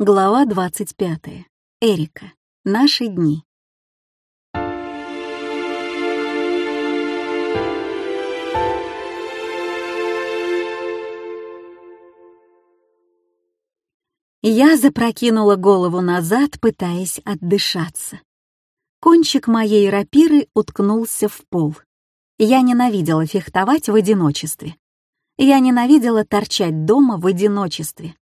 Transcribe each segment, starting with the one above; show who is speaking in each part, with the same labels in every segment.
Speaker 1: Глава 25. Эрика. Наши дни. Я запрокинула голову назад, пытаясь отдышаться. Кончик моей рапиры уткнулся в пол. Я ненавидела фехтовать в одиночестве. Я ненавидела торчать дома в одиночестве.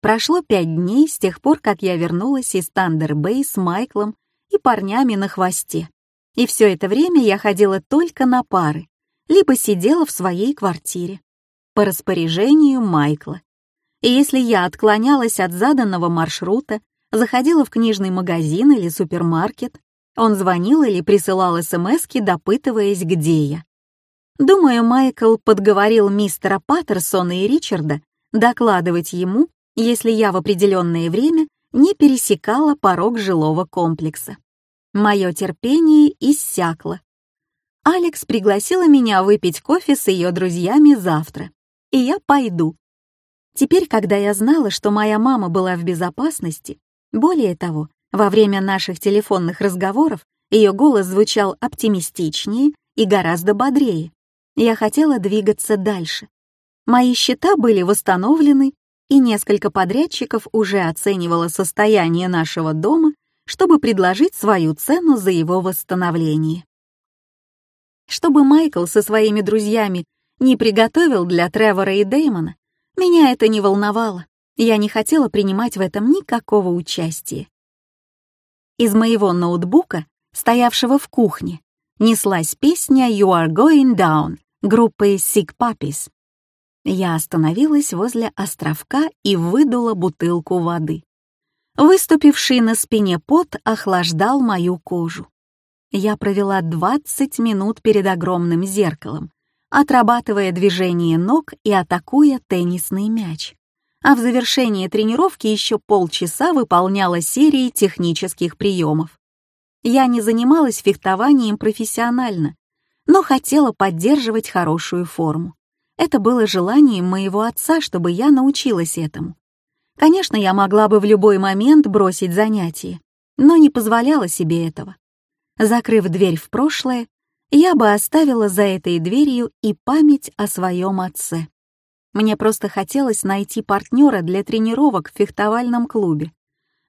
Speaker 1: Прошло пять дней с тех пор, как я вернулась из Тандер-Бэй с Майклом и парнями на хвосте. И все это время я ходила только на пары, либо сидела в своей квартире. По распоряжению Майкла. И если я отклонялась от заданного маршрута, заходила в книжный магазин или супермаркет, он звонил или присылал СМСки, допытываясь, где я. Думаю, Майкл подговорил мистера Паттерсона и Ричарда докладывать ему если я в определенное время не пересекала порог жилого комплекса. Мое терпение иссякло. Алекс пригласила меня выпить кофе с ее друзьями завтра, и я пойду. Теперь, когда я знала, что моя мама была в безопасности, более того, во время наших телефонных разговоров ее голос звучал оптимистичнее и гораздо бодрее. Я хотела двигаться дальше. Мои счета были восстановлены, и несколько подрядчиков уже оценивало состояние нашего дома, чтобы предложить свою цену за его восстановление. Чтобы Майкл со своими друзьями не приготовил для Тревора и Дэймона, меня это не волновало, я не хотела принимать в этом никакого участия. Из моего ноутбука, стоявшего в кухне, неслась песня «You are going down» группы Sick Puppies. Я остановилась возле островка и выдула бутылку воды. Выступивший на спине пот охлаждал мою кожу. Я провела 20 минут перед огромным зеркалом, отрабатывая движение ног и атакуя теннисный мяч. А в завершении тренировки еще полчаса выполняла серии технических приемов. Я не занималась фехтованием профессионально, но хотела поддерживать хорошую форму. Это было желанием моего отца, чтобы я научилась этому. Конечно, я могла бы в любой момент бросить занятия, но не позволяла себе этого. Закрыв дверь в прошлое, я бы оставила за этой дверью и память о своем отце. Мне просто хотелось найти партнера для тренировок в фехтовальном клубе.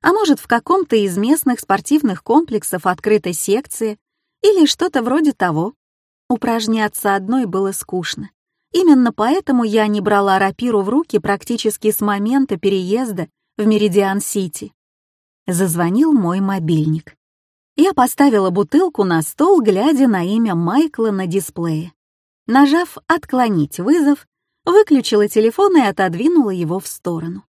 Speaker 1: А может, в каком-то из местных спортивных комплексов открыта секция или что-то вроде того. Упражняться одной было скучно. Именно поэтому я не брала рапиру в руки практически с момента переезда в Меридиан-Сити. Зазвонил мой мобильник. Я поставила бутылку на стол, глядя на имя Майкла на дисплее. Нажав «Отклонить вызов», выключила телефон и отодвинула его в сторону.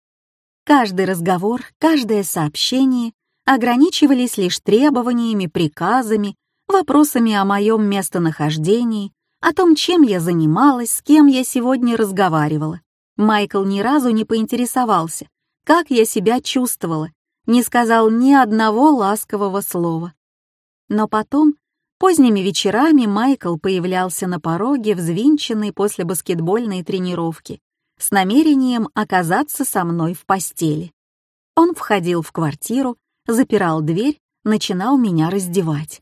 Speaker 1: Каждый разговор, каждое сообщение ограничивались лишь требованиями, приказами, вопросами о моем местонахождении, о том, чем я занималась, с кем я сегодня разговаривала. Майкл ни разу не поинтересовался, как я себя чувствовала, не сказал ни одного ласкового слова. Но потом, поздними вечерами, Майкл появлялся на пороге, взвинченный после баскетбольной тренировки, с намерением оказаться со мной в постели. Он входил в квартиру, запирал дверь, начинал меня раздевать.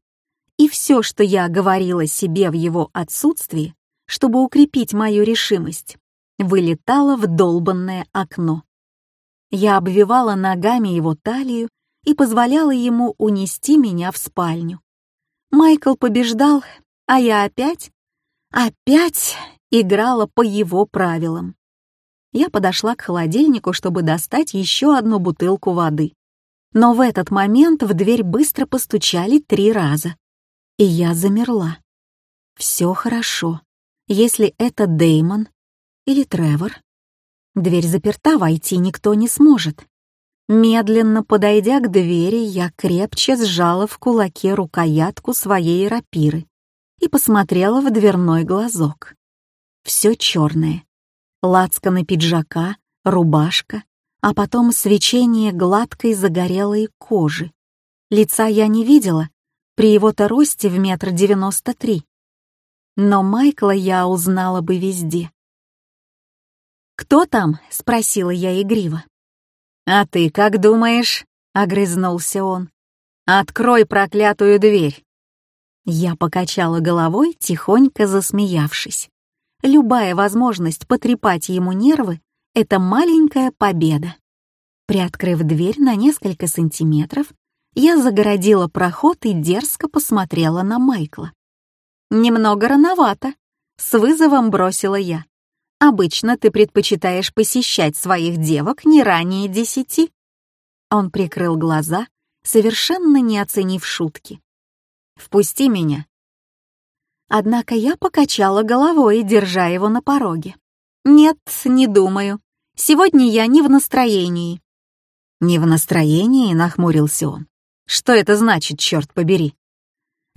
Speaker 1: И все, что я говорила себе в его отсутствии, чтобы укрепить мою решимость, вылетало в долбанное окно. Я обвивала ногами его талию и позволяла ему унести меня в спальню. Майкл побеждал, а я опять, опять играла по его правилам. Я подошла к холодильнику, чтобы достать еще одну бутылку воды. Но в этот момент в дверь быстро постучали три раза. И я замерла. Все хорошо, если это Деймон или Тревор. Дверь заперта, войти никто не сможет. Медленно подойдя к двери, я крепче сжала в кулаке рукоятку своей рапиры и посмотрела в дверной глазок. Все черное. Лацканы пиджака, рубашка, а потом свечение гладкой загорелой кожи. Лица я не видела, при его-то росте в метр девяносто три. Но Майкла я узнала бы везде. «Кто там?» — спросила я игриво. «А ты как думаешь?» — огрызнулся он. «Открой проклятую дверь!» Я покачала головой, тихонько засмеявшись. Любая возможность потрепать ему нервы — это маленькая победа. Приоткрыв дверь на несколько сантиметров, я загородила проход и дерзко посмотрела на Майкла. «Немного рановато», — с вызовом бросила я. «Обычно ты предпочитаешь посещать своих девок не ранее десяти». Он прикрыл глаза, совершенно не оценив шутки. «Впусти меня». Однако я покачала головой, держа его на пороге. «Нет, не думаю. Сегодня я не в настроении». «Не в настроении?» — нахмурился он. «Что это значит, черт побери?»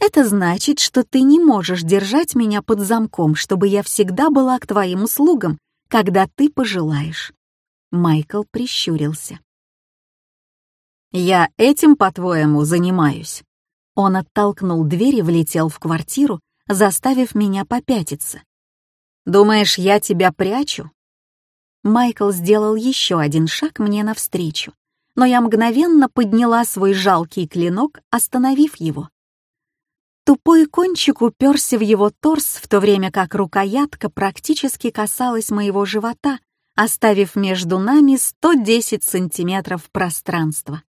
Speaker 1: Это значит, что ты не можешь держать меня под замком, чтобы я всегда была к твоим услугам, когда ты пожелаешь. Майкл прищурился. «Я этим, по-твоему, занимаюсь?» Он оттолкнул дверь и влетел в квартиру, заставив меня попятиться. «Думаешь, я тебя прячу?» Майкл сделал еще один шаг мне навстречу, но я мгновенно подняла свой жалкий клинок, остановив его. Тупой кончик уперся в его торс, в то время как рукоятка практически касалась моего живота, оставив между нами 110 сантиметров пространства.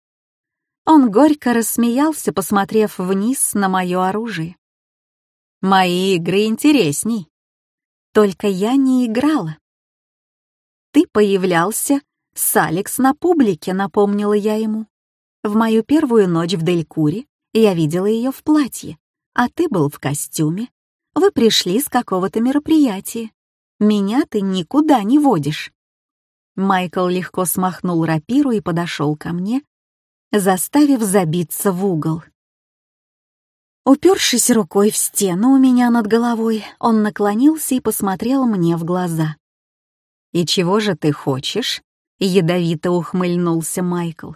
Speaker 1: Он горько рассмеялся, посмотрев вниз на мое оружие. «Мои игры интересней. Только я не играла. Ты появлялся с Алекс на публике», — напомнила я ему. В мою первую ночь в Делькуре я видела ее в платье, а ты был в костюме. Вы пришли с какого-то мероприятия. Меня ты никуда не водишь». Майкл легко смахнул рапиру и подошел ко мне, заставив забиться в угол. Упершись рукой в стену у меня над головой, он наклонился и посмотрел мне в глаза. «И чего же ты хочешь?» — ядовито ухмыльнулся Майкл.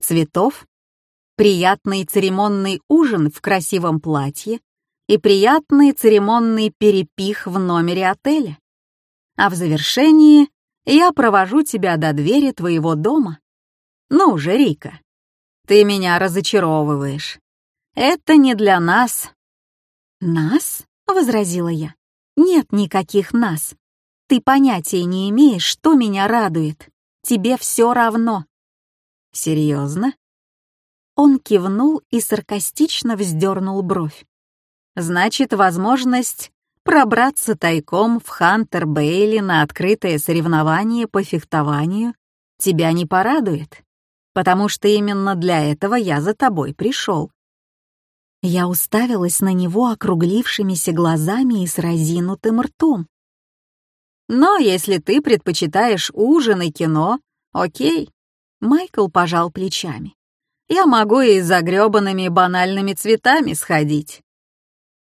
Speaker 1: «Цветов? приятный церемонный ужин в красивом платье и приятный церемонный перепих в номере отеля. А в завершении я провожу тебя до двери твоего дома. Ну же, Рика, ты меня разочаровываешь. Это не для нас. Нас? — возразила я. Нет никаких нас. Ты понятия не имеешь, что меня радует. Тебе все равно. Серьезно? Он кивнул и саркастично вздернул бровь. «Значит, возможность пробраться тайком в Хантер Бейли на открытое соревнование по фехтованию тебя не порадует, потому что именно для этого я за тобой пришел». Я уставилась на него округлившимися глазами и с разинутым ртом. «Но если ты предпочитаешь ужин и кино, окей». Майкл пожал плечами я могу и за грёбаными банальными цветами сходить».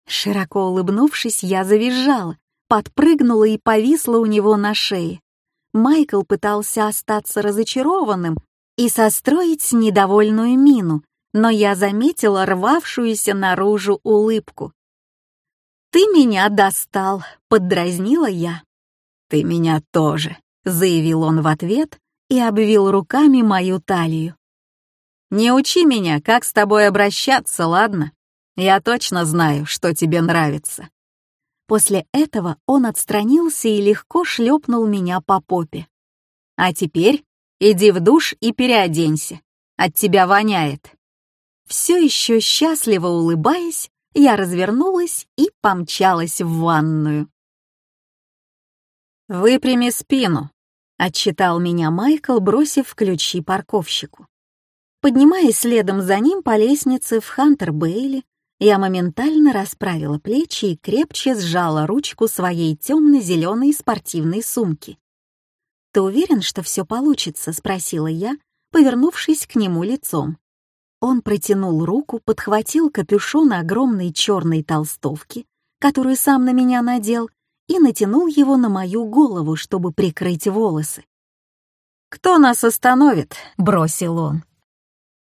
Speaker 1: Широко улыбнувшись, я завизжала, подпрыгнула и повисла у него на шее. Майкл пытался остаться разочарованным и состроить недовольную мину, но я заметила рвавшуюся наружу улыбку. «Ты меня достал», — поддразнила я. «Ты меня тоже», — заявил он в ответ и обвил руками мою талию. Не учи меня, как с тобой обращаться, ладно? Я точно знаю, что тебе нравится». После этого он отстранился и легко шлепнул меня по попе. «А теперь иди в душ и переоденься. От тебя воняет». Все еще счастливо улыбаясь, я развернулась и помчалась в ванную. «Выпрями спину», — отчитал меня Майкл, бросив ключи парковщику. Поднимаясь следом за ним по лестнице в Хантер-Бейли, я моментально расправила плечи и крепче сжала ручку своей темно-зеленой спортивной сумки. «Ты уверен, что все получится?» — спросила я, повернувшись к нему лицом. Он протянул руку, подхватил капюшон огромной черной толстовки, которую сам на меня надел, и натянул его на мою голову, чтобы прикрыть волосы. «Кто нас остановит?» — бросил он.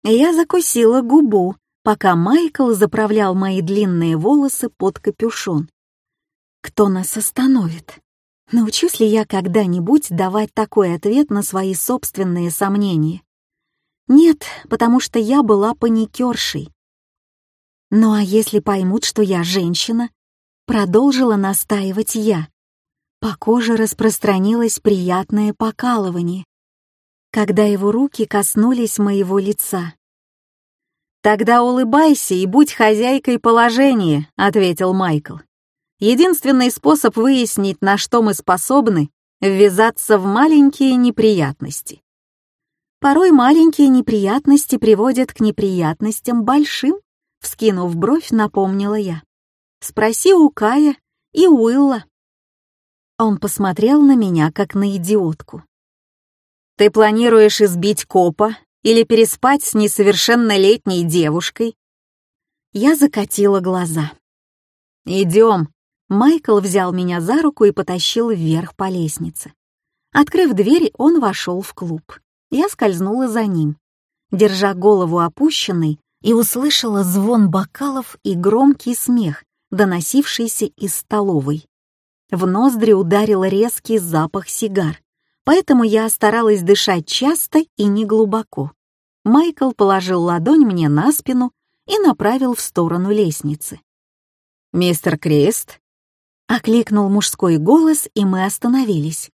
Speaker 1: Я закусила губу, пока Майкл заправлял мои длинные волосы под капюшон. Кто нас остановит? Научусь ли я когда-нибудь давать такой ответ на свои собственные сомнения? Нет, потому что я была паникершей. Ну а если поймут, что я женщина? Продолжила настаивать я. По коже распространилось приятное покалывание, когда его руки коснулись моего лица. «Тогда улыбайся и будь хозяйкой положения», — ответил Майкл. «Единственный способ выяснить, на что мы способны, — ввязаться в маленькие неприятности. Порой маленькие неприятности приводят к неприятностям большим, вскинув бровь, напомнила я. Спроси у Кая и Уилла. Он посмотрел на меня, как на идиотку. «Ты планируешь избить копа или переспать с несовершеннолетней девушкой?» Я закатила глаза. «Идем». Майкл взял меня за руку и потащил вверх по лестнице. Открыв дверь, он вошел в клуб. Я скользнула за ним, держа голову опущенной, и услышала звон бокалов и громкий смех, доносившийся из столовой. В ноздри ударил резкий запах сигар, поэтому я старалась дышать часто и неглубоко. Майкл положил ладонь мне на спину и направил в сторону лестницы. «Мистер Крест?» — окликнул мужской голос, и мы остановились.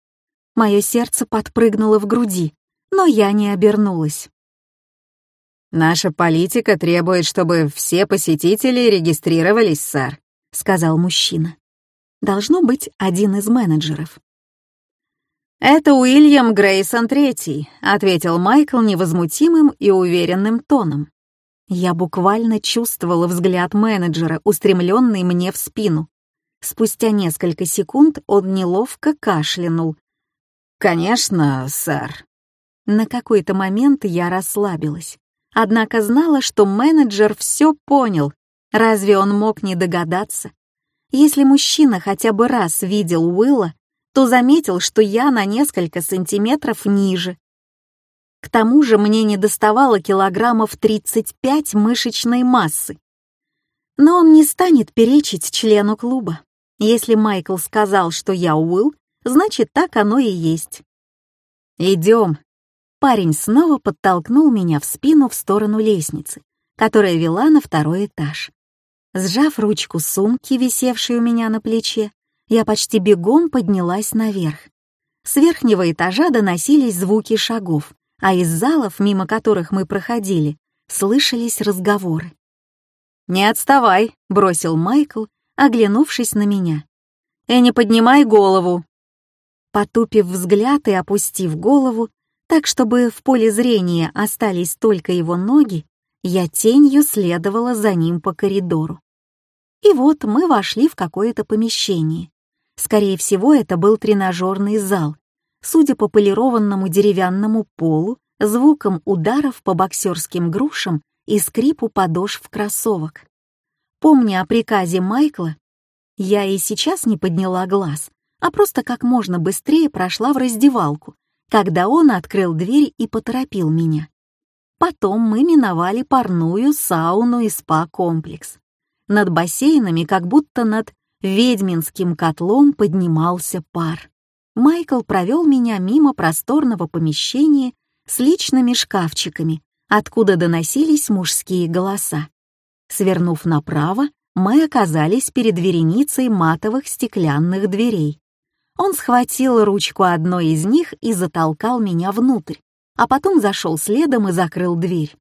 Speaker 1: Мое сердце подпрыгнуло в груди, но я не обернулась.
Speaker 2: «Наша политика требует, чтобы все посетители регистрировались, сэр», — сказал мужчина
Speaker 1: должно быть один из менеджеров.
Speaker 2: «Это Уильям Грейсон Третий», — ответил Майкл невозмутимым и уверенным тоном.
Speaker 1: Я буквально чувствовала взгляд менеджера, устремленный мне в спину. Спустя несколько секунд он неловко кашлянул.
Speaker 2: «Конечно, сэр».
Speaker 1: На какой-то момент я расслабилась. Однако знала, что менеджер все понял. Разве он мог не догадаться? Если мужчина хотя бы раз видел Уилла, то заметил, что я на несколько сантиметров ниже. К тому же мне не доставало килограммов 35 мышечной массы. Но он не станет перечить члену клуба. Если Майкл сказал, что я Уилл, значит, так оно и есть.
Speaker 2: «Идем».
Speaker 1: Парень снова подтолкнул меня в спину в сторону лестницы, которая вела на второй этаж. Сжав ручку сумки, висевшей у меня на плече, я почти бегом поднялась наверх. С верхнего этажа доносились звуки шагов, а из залов, мимо которых мы проходили, слышались разговоры.
Speaker 2: «Не отставай», — бросил Майкл, оглянувшись на меня. «И не поднимай голову».
Speaker 1: Потупив взгляд и опустив голову, так чтобы в поле зрения остались только его ноги, я тенью следовала за ним по коридору. И вот мы вошли в какое-то помещение. Скорее всего, это был тренажерный зал. Судя по полированному деревянному полу, звуком ударов по боксерским грушам и скрипу подошв кроссовок. Помня о приказе Майкла, я и сейчас не подняла глаз, а просто как можно быстрее прошла в раздевалку, когда он открыл дверь и поторопил меня. Потом мы миновали парную, сауну и спа-комплекс. Над бассейнами, как будто над ведьминским котлом, поднимался пар. Майкл провел меня мимо просторного помещения с личными шкафчиками, откуда доносились мужские голоса. Свернув направо, мы оказались перед вереницей матовых стеклянных дверей. Он схватил ручку одной из них и затолкал меня внутрь, а потом зашел следом и закрыл дверь.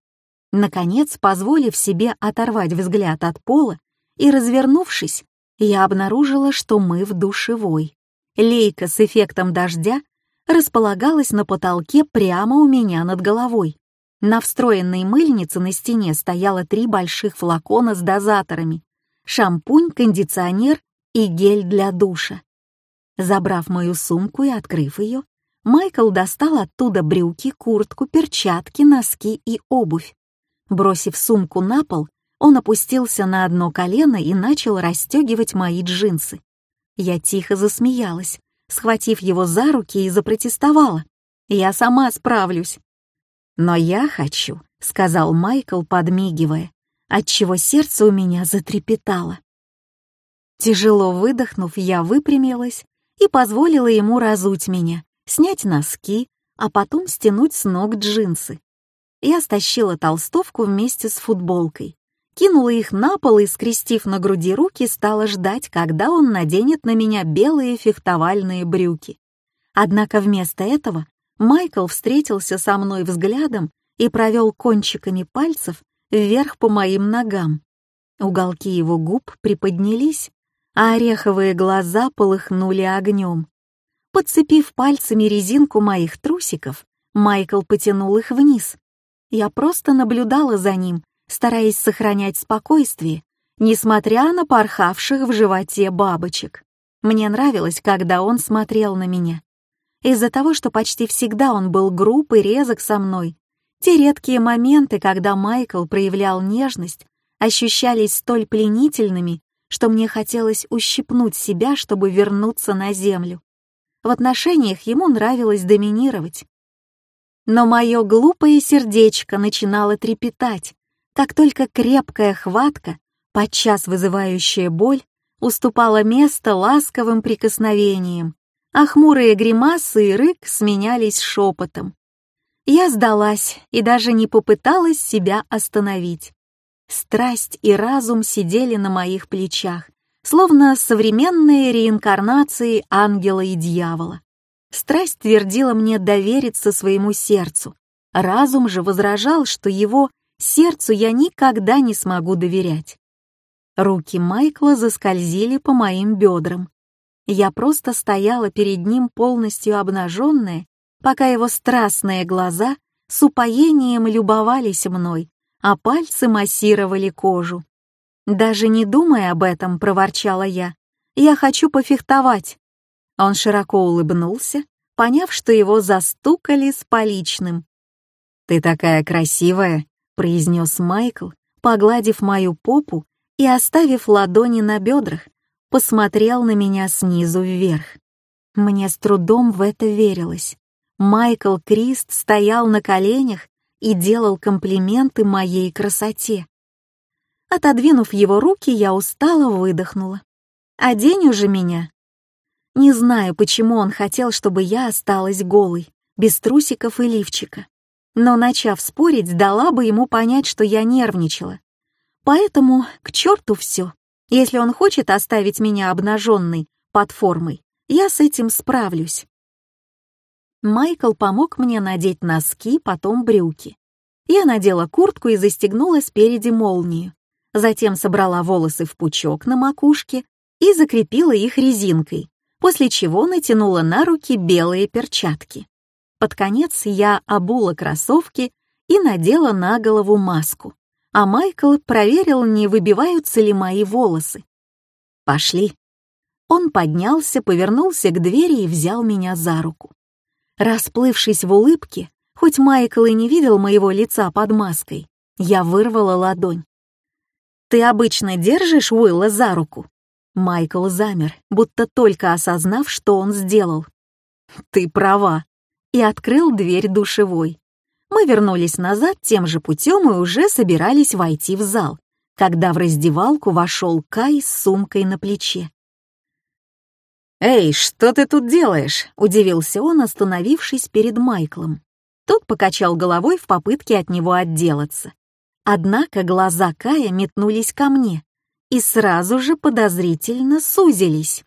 Speaker 1: Наконец, позволив себе оторвать взгляд от пола и развернувшись, я обнаружила, что мы в душевой. Лейка с эффектом дождя располагалась на потолке прямо у меня над головой. На встроенной мыльнице на стене стояло три больших флакона с дозаторами, шампунь, кондиционер и гель для душа. Забрав мою сумку и открыв ее, Майкл достал оттуда брюки, куртку, перчатки, носки и обувь. Бросив сумку на пол, он опустился на одно колено и начал расстегивать мои джинсы. Я тихо засмеялась, схватив его за руки и запротестовала. «Я сама справлюсь». «Но я хочу», — сказал Майкл, подмигивая, отчего сердце у меня затрепетало. Тяжело выдохнув, я выпрямилась и позволила ему разуть меня, снять носки, а потом стянуть с ног джинсы. Я стащила толстовку вместе с футболкой, кинула их на пол и, скрестив на груди руки, стала ждать, когда он наденет на меня белые фехтовальные брюки. Однако вместо этого Майкл встретился со мной взглядом и провел кончиками пальцев вверх по моим ногам. Уголки его губ приподнялись, а ореховые глаза полыхнули огнем. Подцепив пальцами резинку моих трусиков, Майкл потянул их вниз. Я просто наблюдала за ним, стараясь сохранять спокойствие, несмотря на порхавших в животе бабочек. Мне нравилось, когда он смотрел на меня. Из-за того, что почти всегда он был груб и резок со мной, те редкие моменты, когда Майкл проявлял нежность, ощущались столь пленительными, что мне хотелось ущипнуть себя, чтобы вернуться на землю. В отношениях ему нравилось доминировать. Но мое глупое сердечко начинало трепетать, как только крепкая хватка, подчас вызывающая боль, уступала место ласковым прикосновениям, а хмурые гримасы и рык сменялись шепотом. Я сдалась и даже не попыталась себя остановить. Страсть и разум сидели на моих плечах, словно современные реинкарнации ангела и дьявола. Страсть твердила мне довериться своему сердцу, разум же возражал, что его сердцу я никогда не смогу доверять. Руки Майкла заскользили по моим бедрам. Я просто стояла перед ним полностью обнаженная, пока его страстные глаза с упоением любовались мной, а пальцы массировали кожу. «Даже не думай об этом», — проворчала я. «Я хочу пофехтовать». Он широко улыбнулся, поняв, что его застукали с поличным. «Ты такая красивая», — произнес Майкл, погладив мою попу и оставив ладони на бедрах, посмотрел на меня снизу вверх. Мне с трудом в это верилось. Майкл Крист стоял на коленях и делал комплименты моей красоте. Отодвинув его руки, я устало выдохнула. «Одень уже меня». Не знаю, почему он хотел, чтобы я осталась голой, без трусиков и лифчика. Но, начав спорить, дала бы ему понять, что я нервничала. Поэтому к черту все. Если он хочет оставить меня обнаженной под формой, я с этим справлюсь. Майкл помог мне надеть носки, потом брюки. Я надела куртку и застегнула спереди молнию. Затем собрала волосы в пучок на макушке и закрепила их резинкой, после чего натянула на руки белые перчатки. Под конец я обула кроссовки и надела на голову маску, а Майкл проверил, не выбиваются ли мои волосы. «Пошли». Он поднялся, повернулся к двери и взял меня за руку. Расплывшись в улыбке, хоть Майкл и не видел моего лица под маской, я вырвала ладонь. «Ты обычно держишь Уилла за руку?» Майкл замер, будто только осознав, что он сделал. «Ты права», и открыл дверь душевой. Мы вернулись назад тем же путем и уже собирались войти в зал, когда в раздевалку вошел Кай с сумкой на плече. «Эй, что ты тут делаешь?» — удивился он, остановившись перед Майклом. Тот покачал головой в попытке от него отделаться. Однако глаза Кая метнулись ко мне и сразу же подозрительно сузились.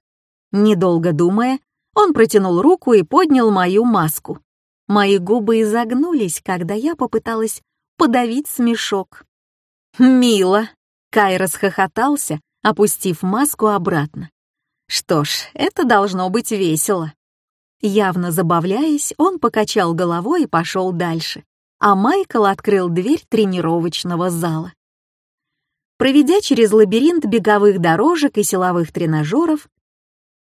Speaker 1: Недолго думая, он протянул руку и поднял мою маску. Мои губы изогнулись, когда я попыталась подавить смешок. «Мило!» — Кай расхохотался, опустив маску обратно. Что ж, это должно быть весело. Явно забавляясь, он покачал головой и пошел дальше, а Майкл открыл дверь тренировочного зала. Проведя через лабиринт беговых дорожек и силовых тренажеров,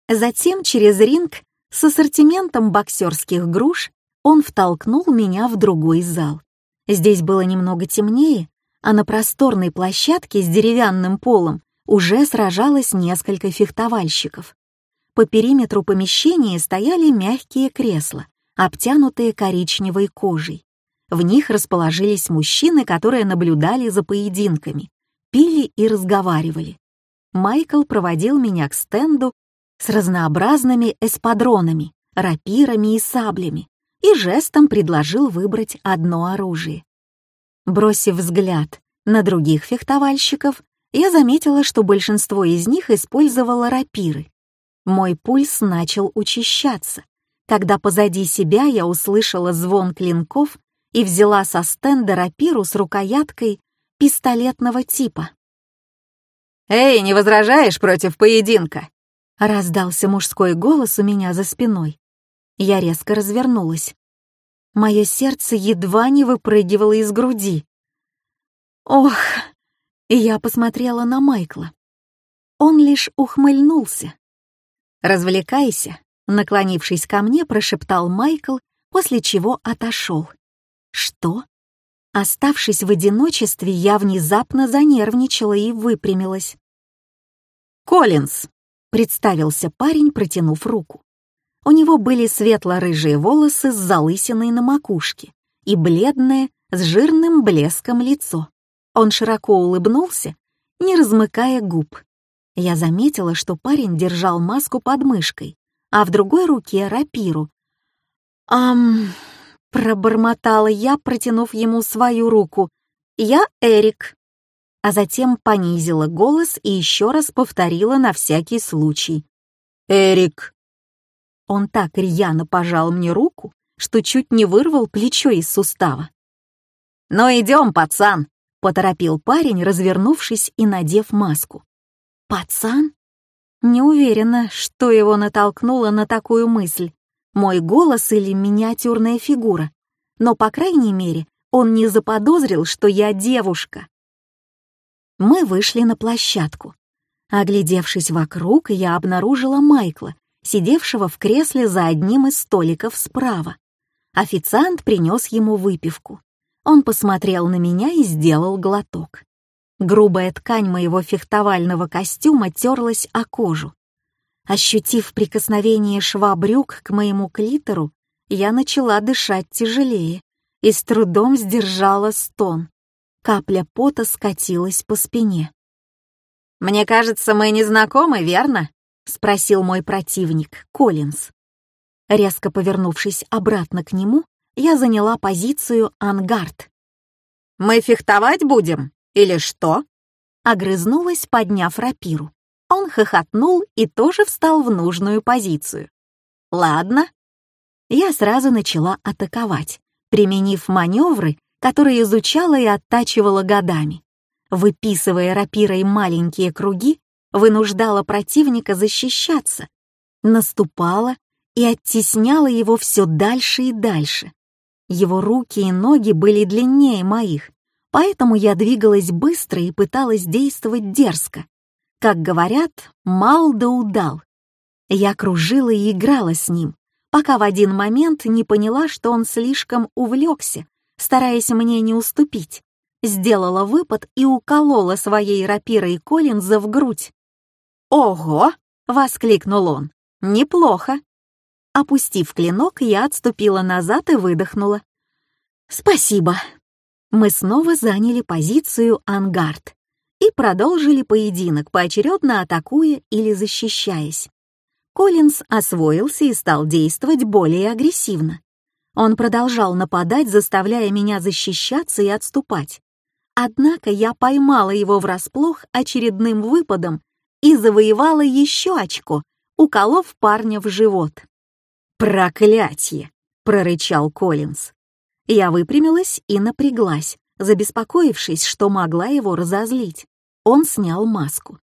Speaker 1: затем через ринг с ассортиментом боксерских груш, он втолкнул меня в другой зал. Здесь было немного темнее, а на просторной площадке с деревянным полом уже сражалось несколько фехтовальщиков. По периметру помещения стояли мягкие кресла, обтянутые коричневой кожей. В них расположились мужчины, которые наблюдали за поединками, пили и разговаривали. Майкл проводил меня к стенду, с разнообразными эспадронами, рапирами и саблями и жестом предложил выбрать одно оружие. Бросив взгляд на других фехтовальщиков, я заметила, что большинство из них использовало рапиры. Мой пульс начал учащаться, когда позади себя я услышала звон клинков и взяла со стенда рапиру с рукояткой пистолетного типа.
Speaker 2: «Эй, не возражаешь против поединка?»
Speaker 1: — раздался мужской голос у меня за спиной. Я резко развернулась. Мое сердце едва не выпрыгивало из груди. «Ох!» Я посмотрела на Майкла. Он лишь ухмыльнулся. «Развлекайся», — наклонившись ко мне, прошептал Майкл, после чего отошел. «Что?» Оставшись в одиночестве, я внезапно занервничала и выпрямилась.
Speaker 2: «Коллинз», —
Speaker 1: представился парень, протянув руку. У него были светло-рыжие волосы с залысиной на макушке и бледное, с жирным блеском лицо. Он широко улыбнулся, не размыкая губ. Я заметила, что парень держал маску под мышкой, а в другой руке — рапиру. «Ам...» — пробормотала я, протянув ему свою руку. «Я Эрик». А затем понизила голос и еще раз повторила на всякий случай.
Speaker 2: «Эрик».
Speaker 1: Он так рьяно пожал мне руку, что чуть не вырвал плечо из сустава.
Speaker 2: «Ну идем, пацан!»
Speaker 1: — поторопил парень, развернувшись и надев маску. «Пацан?» Не уверена, что его натолкнуло на такую мысль. Мой голос или миниатюрная фигура. Но, по крайней мере, он не заподозрил, что я девушка. Мы вышли на площадку. Оглядевшись вокруг, я обнаружила Майкла, сидевшего в кресле за одним из столиков справа. Официант принес ему выпивку. Он посмотрел на меня и сделал глоток. Грубая ткань моего фехтовального костюма терлась о кожу. Ощутив прикосновение шва брюк к моему клитору, я начала дышать тяжелее и с трудом сдержала стон. Капля пота скатилась по спине.
Speaker 2: «Мне кажется, мы не знакомы, верно?» — спросил мой противник, Коллинз.
Speaker 1: Резко повернувшись обратно к нему, я заняла позицию ангард.
Speaker 2: «Мы фехтовать будем? Или что?»
Speaker 1: Огрызнулась, подняв рапиру. Он хохотнул и тоже встал в нужную позицию. «Ладно». Я сразу начала атаковать, применив маневры, которые изучала и оттачивала годами. Выписывая рапирой маленькие круги, вынуждала противника защищаться, наступала и оттесняла его все дальше и дальше. Его руки и ноги были длиннее моих, поэтому я двигалась быстро и пыталась действовать дерзко. Как говорят, мал да удал. Я кружила и играла с ним, пока в один момент не поняла, что он слишком увлекся, стараясь мне не уступить. Сделала выпад и уколола своей рапирой Коллинза в грудь.
Speaker 2: «Ого!» — воскликнул он. «Неплохо!»
Speaker 1: Опустив клинок, я отступила назад и выдохнула. «Спасибо». Мы снова заняли позицию ангард и продолжили поединок, поочередно атакуя или защищаясь. Коллинз освоился и стал действовать более агрессивно. Он продолжал нападать, заставляя меня защищаться и отступать. Однако я поймала его врасплох очередным выпадом и завоевала еще очко, уколов парня в живот.
Speaker 2: «Проклятье!» — прорычал Коллинз.
Speaker 1: Я выпрямилась и напряглась, забеспокоившись, что могла его разозлить. Он снял маску.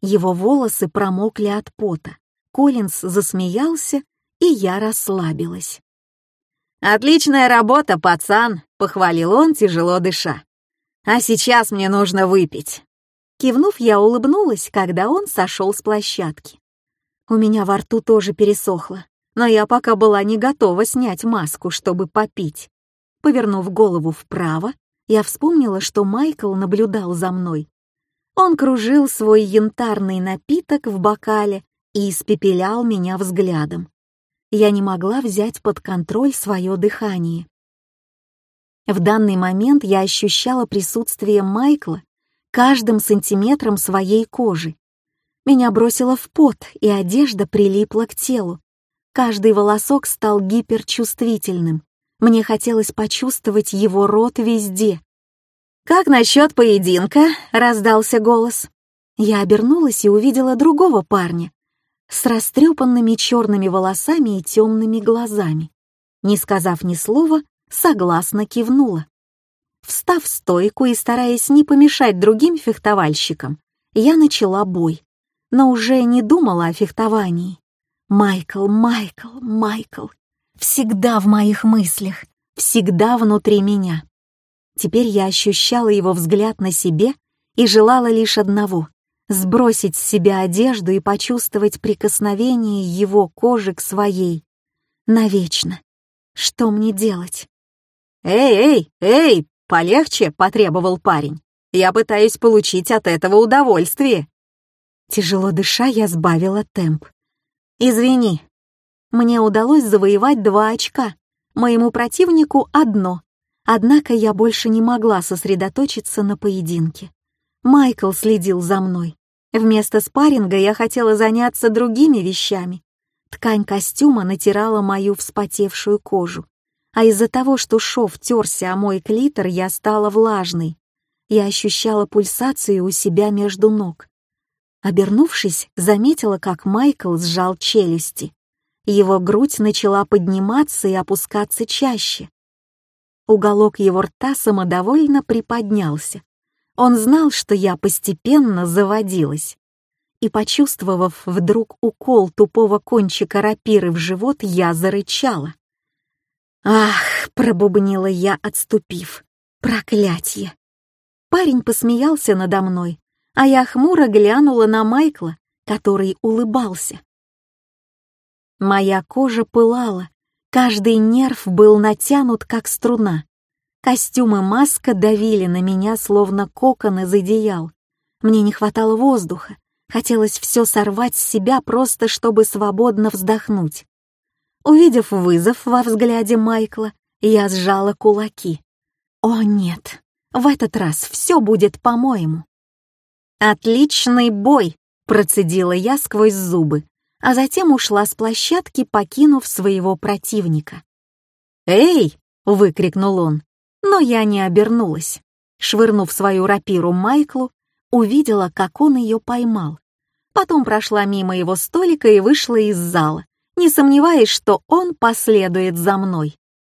Speaker 1: Его волосы промокли от пота. Коллинз засмеялся, и я расслабилась.
Speaker 2: «Отличная работа, пацан!» — похвалил он, тяжело дыша. «А сейчас мне нужно выпить».
Speaker 1: Кивнув, я улыбнулась, когда он сошел с площадки. У меня во рту тоже пересохло но я пока была не готова снять маску, чтобы попить. Повернув голову вправо, я вспомнила, что Майкл наблюдал за мной. Он кружил свой янтарный напиток в бокале и испепелял меня взглядом. Я не могла взять под контроль свое дыхание. В данный момент я ощущала присутствие Майкла каждым сантиметром своей кожи. Меня бросило в пот, и одежда прилипла к телу. Каждый волосок стал гиперчувствительным. Мне хотелось почувствовать его рот везде. «Как насчет поединка?» — раздался голос. Я обернулась и увидела другого парня с растрепанными черными волосами и темными глазами. Не сказав ни слова, согласно кивнула. Встав в стойку и стараясь не помешать другим фехтовальщикам, я начала бой, но уже не думала о фехтовании. Майкл, Майкл, Майкл. Всегда в моих мыслях, всегда внутри меня. Теперь я ощущала его взгляд на себе и желала лишь одного — сбросить с себя одежду и почувствовать прикосновение его кожи к своей. Навечно. Что мне делать?
Speaker 2: «Эй, эй, эй, полегче!» — потребовал парень. «Я пытаюсь получить от этого удовольствие».
Speaker 1: Тяжело дыша, я сбавила темп. «Извини, мне удалось завоевать два очка, моему противнику — одно. Однако я больше не могла сосредоточиться на поединке. Майкл следил за мной. Вместо спарринга я хотела заняться другими вещами. Ткань костюма натирала мою вспотевшую кожу а из-за того, что шов терся о мой клитор, я стала влажной. Я ощущала пульсацию у себя между ног. Обернувшись, заметила, как Майкл сжал челюсти. Его грудь начала подниматься и опускаться чаще. Уголок его рта самодовольно приподнялся. Он знал, что я постепенно заводилась. И, почувствовав вдруг укол тупого кончика рапиры в живот, я зарычала. «Ах!» — пробубнила я, отступив. «Проклятье!» Парень посмеялся надо мной, а я хмуро глянула на Майкла, который улыбался. Моя кожа пылала, каждый нерв был натянут, как струна. Костюм и маска давили на меня, словно кокон из одеял. Мне не хватало воздуха, хотелось все сорвать с себя просто, чтобы свободно вздохнуть. Увидев вызов во взгляде Майкла, я сжала кулаки. «О нет, в этот раз все будет по-моему». «Отличный бой!» — процедила я сквозь зубы, а затем ушла с площадки, покинув своего противника. «Эй!» — выкрикнул он, но я не обернулась. Швырнув свою рапиру Майклу, увидела, как он ее поймал. Потом прошла мимо его столика и вышла из зала, не сомневаясь, что он последует за мной.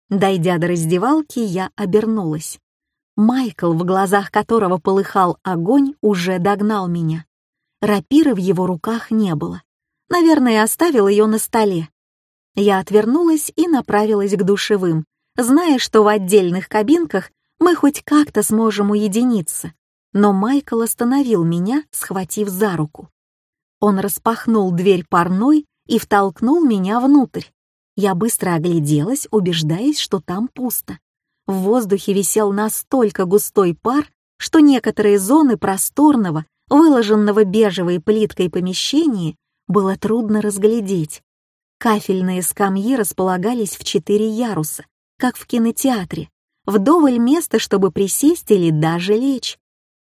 Speaker 1: Дойдя до раздевалки, я обернулась. Майкл, в глазах которого полыхал огонь, уже догнал меня. Рапиры в его руках не было. Наверное, оставил ее на столе. Я отвернулась и направилась к душевым, зная, что в отдельных кабинках мы хоть как-то сможем уединиться. Но Майкл остановил меня, схватив за руку. Он распахнул дверь парной и втолкнул меня внутрь. Я быстро огляделась, убеждаясь, что там пусто. В воздухе висел настолько густой пар, что некоторые зоны просторного, выложенного бежевой плиткой помещения было трудно разглядеть. Кафельные скамьи располагались в четыре яруса, как в кинотеатре, вдоволь места, чтобы присесть или даже лечь.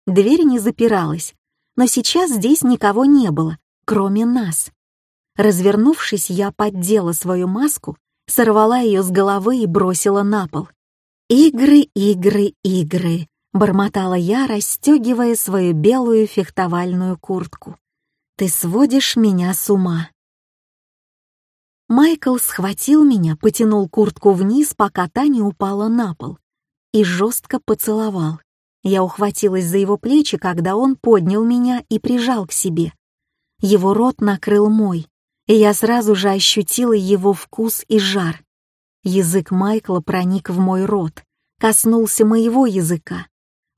Speaker 1: Дверь не запиралась, но сейчас здесь никого не было, кроме нас. Развернувшись, я поддела свою маску, сорвала ее с головы и бросила на пол. «Игры, игры, игры», — бормотала я, расстегивая свою белую фехтовальную куртку. «Ты сводишь меня с ума». Майкл схватил меня, потянул куртку вниз, пока та не упала на пол, и жестко поцеловал. Я ухватилась за его плечи, когда он поднял меня и прижал к себе. Его рот накрыл мой, и я сразу же ощутила его вкус и жар. Язык Майкла проник в мой рот, коснулся моего языка.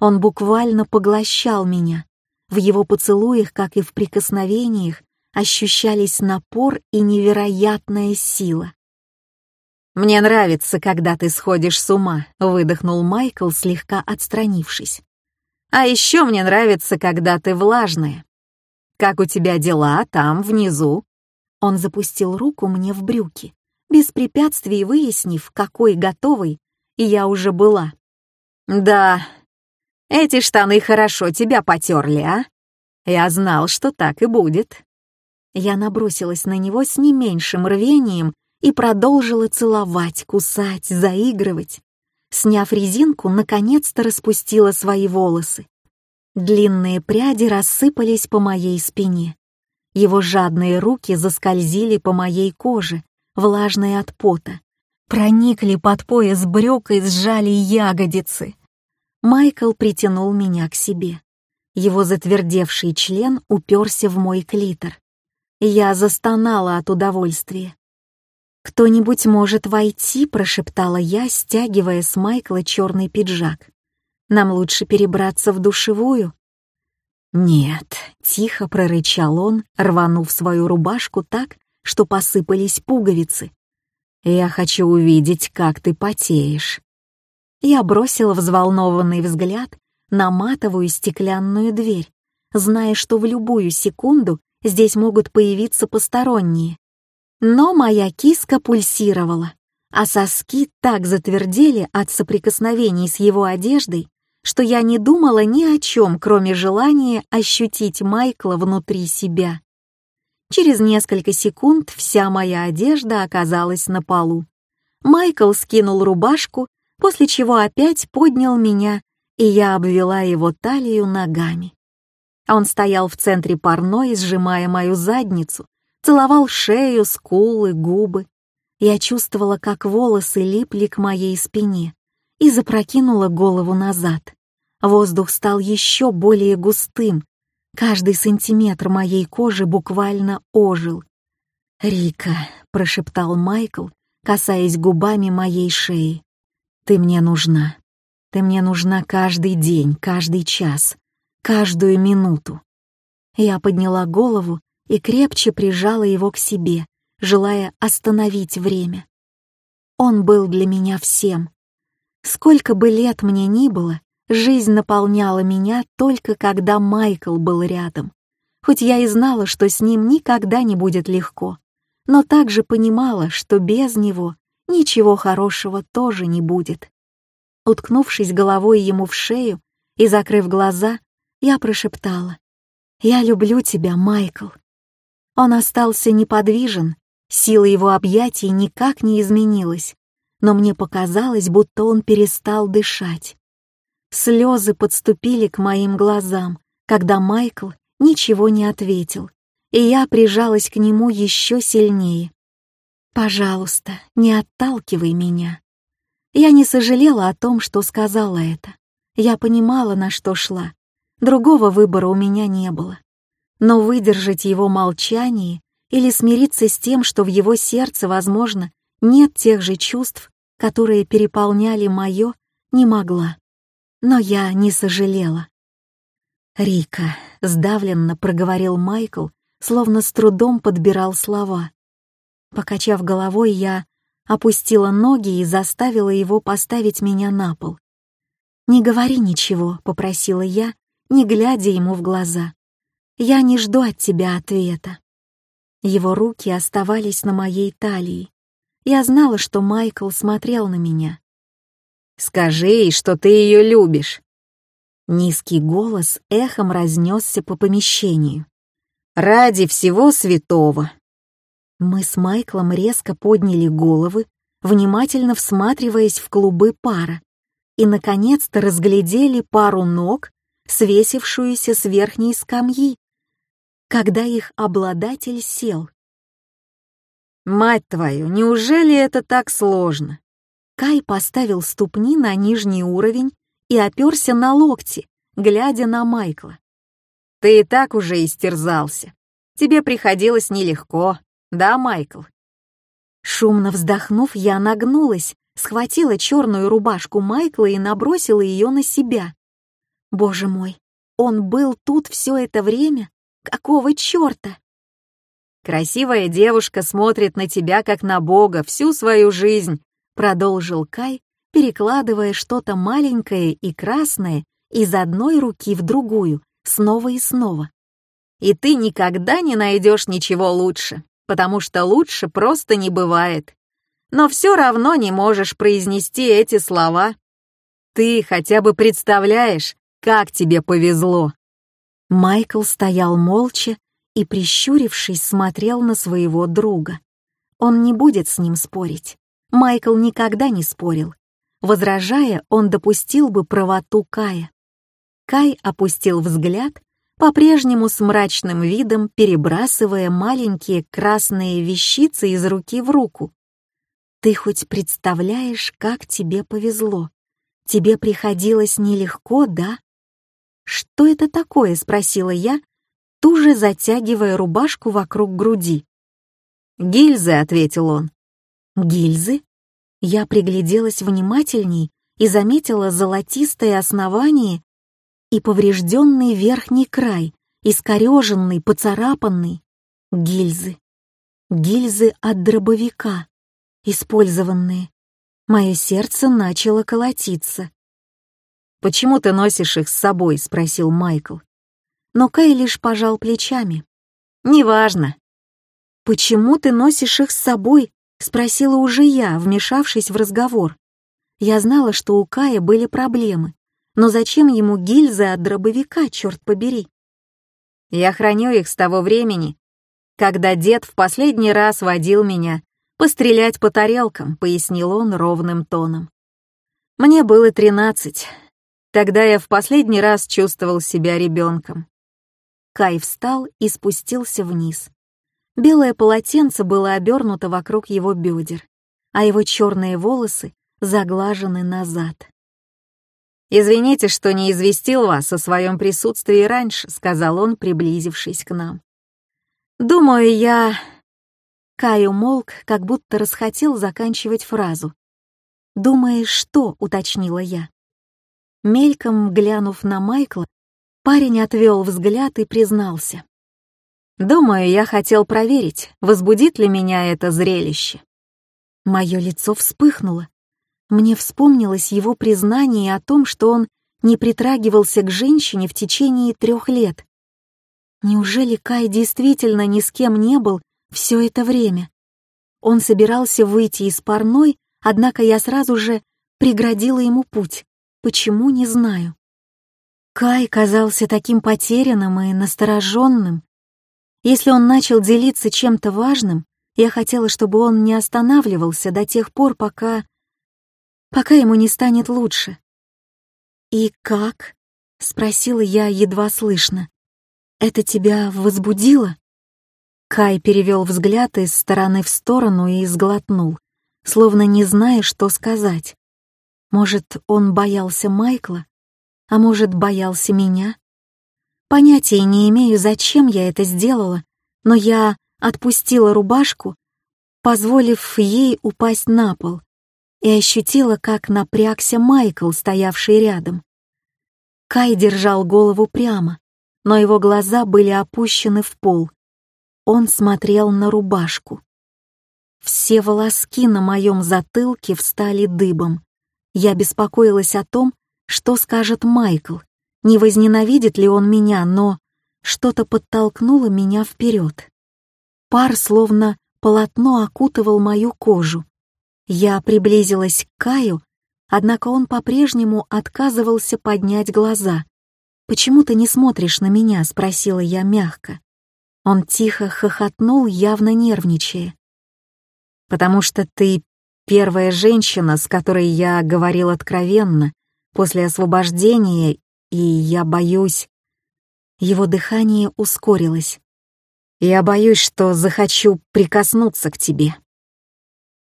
Speaker 1: Он буквально поглощал меня. В его поцелуях, как и в прикосновениях, ощущались напор и невероятная сила. «Мне нравится, когда ты сходишь с ума», — выдохнул Майкл, слегка отстранившись. «А еще мне нравится, когда ты влажная. Как у тебя дела там, внизу?» Он запустил руку мне в брюки, без препятствий выяснив, какой готовой я уже была. «Да, эти штаны хорошо тебя потерли, а?
Speaker 2: Я знал, что так и будет. Я набросилась на него с не меньшим рвением и продолжила целовать, кусать, заигрывать. Сняв резинку, наконец-то распустила свои волосы. Длинные пряди рассыпались по моей спине. Его жадные руки заскользили по моей коже, влажные от пота. Проникли под пояс брюк и сжали ягодицы. Майкл притянул меня к себе. Его затвердевший член уперся в мой клитор. Я застонала от удовольствия. «Кто-нибудь может войти?» — прошептала я, стягивая с Майкла черный пиджак. «Нам лучше перебраться в душевую». «Нет», — тихо прорычал он, рванув свою рубашку так, что посыпались пуговицы. «Я хочу увидеть, как ты потеешь». Я бросила взволнованный взгляд на матовую стеклянную дверь, зная, что в любую секунду здесь могут появиться посторонние. Но моя киска пульсировала, а соски так затвердели от соприкосновений с его одеждой, что я не думала ни о чем, кроме желания ощутить Майкла внутри себя. Через несколько секунд вся моя одежда оказалась на полу. Майкл скинул рубашку, после чего опять поднял меня, и я обвела его талию ногами. Он стоял в центре парной, сжимая мою задницу, целовал шею, скулы, губы. Я чувствовала, как волосы липли к моей спине и запрокинула голову назад. Воздух стал еще более густым. Каждый сантиметр моей кожи буквально ожил. «Рика», — прошептал Майкл, касаясь губами моей шеи, — «ты мне нужна. Ты мне нужна каждый день, каждый час, каждую минуту». Я подняла голову и крепче прижала его к себе, желая остановить время. Он был для меня всем. Сколько бы лет мне ни было, Жизнь наполняла меня только когда Майкл был рядом. Хоть я и знала, что с ним никогда не будет легко, но также понимала, что без него ничего хорошего тоже не будет. Уткнувшись головой ему в шею и закрыв глаза, я прошептала «Я люблю тебя, Майкл». Он остался неподвижен, сила его объятий никак не изменилась, но мне показалось, будто он перестал дышать. Слезы подступили к моим глазам, когда Майкл ничего не ответил, и я прижалась к нему еще сильнее. «Пожалуйста, не отталкивай меня». Я не сожалела о том, что сказала это. Я понимала, на что шла. Другого выбора у меня не было. Но выдержать его молчание или смириться с тем, что в его сердце, возможно, нет тех же чувств, которые переполняли мое, не могла но я не сожалела. «Рика», — сдавленно проговорил Майкл, словно с трудом подбирал слова. Покачав головой, я опустила ноги и заставила его поставить меня на пол. «Не говори ничего», — попросила я, не глядя ему в глаза. «Я не жду от тебя ответа». Его руки оставались на моей талии. Я знала, что Майкл смотрел на меня. Скажи ей, что ты ее любишь». Низкий голос эхом разнесся по помещению. «Ради всего святого!» Мы с Майклом резко подняли головы, внимательно всматриваясь в клубы пара, и, наконец-то, разглядели пару ног, свесившуюся с верхней скамьи, когда их обладатель сел. «Мать твою, неужели это так сложно?» Кай поставил ступни на нижний уровень и оперся на локти, глядя на Майкла. «Ты и так уже истерзался. Тебе приходилось нелегко, да, Майкл?» Шумно вздохнув, я нагнулась, схватила черную рубашку Майкла и набросила ее на себя. Боже мой, он был тут все это время? Какого черта? Красивая девушка смотрит на тебя как на Бога всю свою жизнь, продолжил Кай, перекладывая что-то маленькое и красное из одной руки в другую, снова и снова. И ты никогда не найдешь ничего лучше, потому что лучше просто не бывает. Но все равно не можешь произнести эти слова. Ты хотя бы представляешь, как тебе повезло. Майкл стоял молча и, прищурившись, смотрел на своего друга. Он не будет с ним спорить. Майкл никогда не спорил. Возражая, он допустил бы правоту Кая. Кай опустил взгляд, по-прежнему с мрачным видом перебрасывая маленькие красные вещицы из руки в руку. «Ты хоть представляешь, как тебе повезло? Тебе приходилось нелегко, да?» «Что это такое?» — спросила я, туже затягивая рубашку вокруг груди.
Speaker 1: «Гильзы», — ответил он.
Speaker 2: «Гильзы?» Я пригляделась внимательней и заметила золотистое основание и поврежденный верхний край, искореженный, поцарапанный. Гильзы. Гильзы от дробовика, использованные. Мое сердце начало колотиться.
Speaker 1: «Почему ты носишь их с собой?» — спросил Майкл.
Speaker 2: Но Кай лишь пожал плечами.
Speaker 1: «Неважно».
Speaker 2: «Почему ты носишь их с собой?» — спросила уже я, вмешавшись в разговор. Я знала, что у Кая были проблемы, но зачем ему гильзы от дробовика, черт побери?
Speaker 1: Я храню их с того времени, когда дед в последний раз водил меня пострелять по тарелкам, пояснил он ровным тоном. Мне было тринадцать. Тогда я в последний раз чувствовал себя ребенком.
Speaker 2: Кай встал и спустился вниз. Белое полотенце было обернуто вокруг его бедер, а его черные волосы заглажены назад.
Speaker 1: «Извините, что не известил вас о своем присутствии раньше», — сказал он, приблизившись к нам. «Думаю, я...»
Speaker 2: Кай умолк, как будто расхотел заканчивать фразу. «Думаешь, что?» — уточнила я. Мельком глянув на Майкла, парень отвел взгляд и признался.
Speaker 1: «Думаю, я хотел проверить, возбудит ли меня это зрелище».
Speaker 2: Мое лицо вспыхнуло. Мне вспомнилось его признание о том, что он не притрагивался к женщине в течение трех лет. Неужели Кай действительно ни с кем не был все это время? Он собирался выйти из парной, однако я сразу же преградила ему путь. Почему, не знаю. Кай казался таким потерянным и настороженным. Если он начал делиться чем-то важным, я хотела, чтобы он не останавливался до тех пор, пока пока ему не станет лучше. «И как?» — спросила я едва слышно. «Это тебя возбудило?» Кай перевел взгляд из стороны в сторону и сглотнул, словно не зная, что сказать. Может, он боялся Майкла? А может, боялся меня? Понятия не имею, зачем я это сделала, но я отпустила рубашку, позволив ей упасть на пол, и ощутила, как напрягся Майкл, стоявший рядом. Кай держал голову прямо, но его глаза были опущены в пол. Он смотрел на рубашку. Все волоски на моем затылке встали дыбом. Я беспокоилась о том, что скажет Майкл, не возненавидит ли он меня, но что-то подтолкнуло меня вперед. Пар словно полотно окутывал мою кожу, я приблизилась к Каю, однако он по-прежнему отказывался поднять глаза. «Почему ты не смотришь на меня?» — спросила я мягко. Он тихо хохотнул, явно нервничая.
Speaker 1: «Потому что ты первая женщина, с которой я говорил откровенно, после освобождения, и я боюсь...»
Speaker 2: Его дыхание ускорилось.
Speaker 1: «Я боюсь, что захочу прикоснуться к тебе».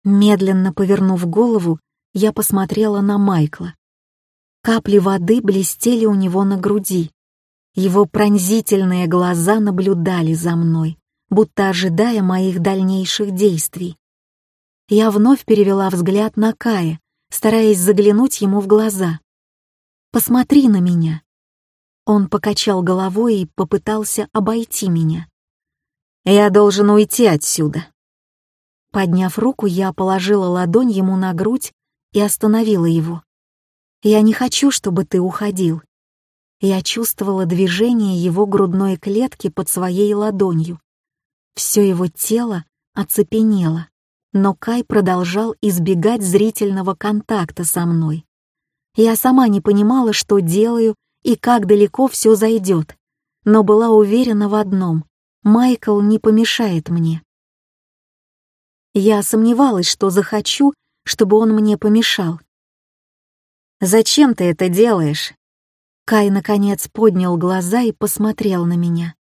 Speaker 2: Медленно повернув голову, я посмотрела на Майкла. Капли воды блестели у него на груди. Его пронзительные глаза наблюдали за мной, будто ожидая моих дальнейших действий. Я вновь перевела взгляд на Кая, стараясь заглянуть ему в глаза. «Посмотри на меня». Он покачал головой и попытался обойти меня.
Speaker 1: «Я должен уйти отсюда»,
Speaker 2: Подняв руку, я положила ладонь ему на грудь и остановила его. «Я не хочу, чтобы ты уходил». Я чувствовала движение его грудной клетки под своей ладонью. Все его тело оцепенело, но Кай продолжал избегать зрительного контакта со мной. Я сама не понимала, что делаю и как далеко все зайдет. но была уверена в одном — Майкл не помешает мне. Я сомневалась, что захочу, чтобы он мне помешал. «Зачем ты это делаешь?» Кай, наконец, поднял глаза и посмотрел на меня.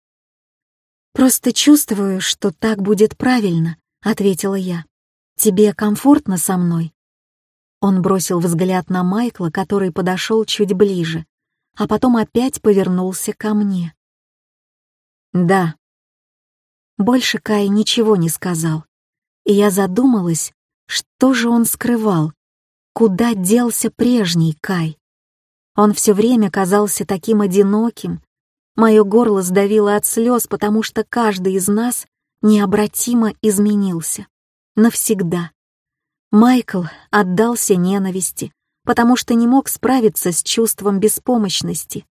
Speaker 2: «Просто чувствую, что так будет правильно», — ответила я. «Тебе комфортно со мной?» Он бросил взгляд на Майкла, который подошел чуть ближе, а потом опять повернулся ко мне. «Да». Больше Кай ничего не сказал, и я задумалась, что же он скрывал, куда делся прежний Кай. Он все время казался таким одиноким, мое горло сдавило от слез, потому что каждый из нас необратимо изменился. Навсегда. Майкл отдался ненависти, потому что не мог справиться с чувством беспомощности.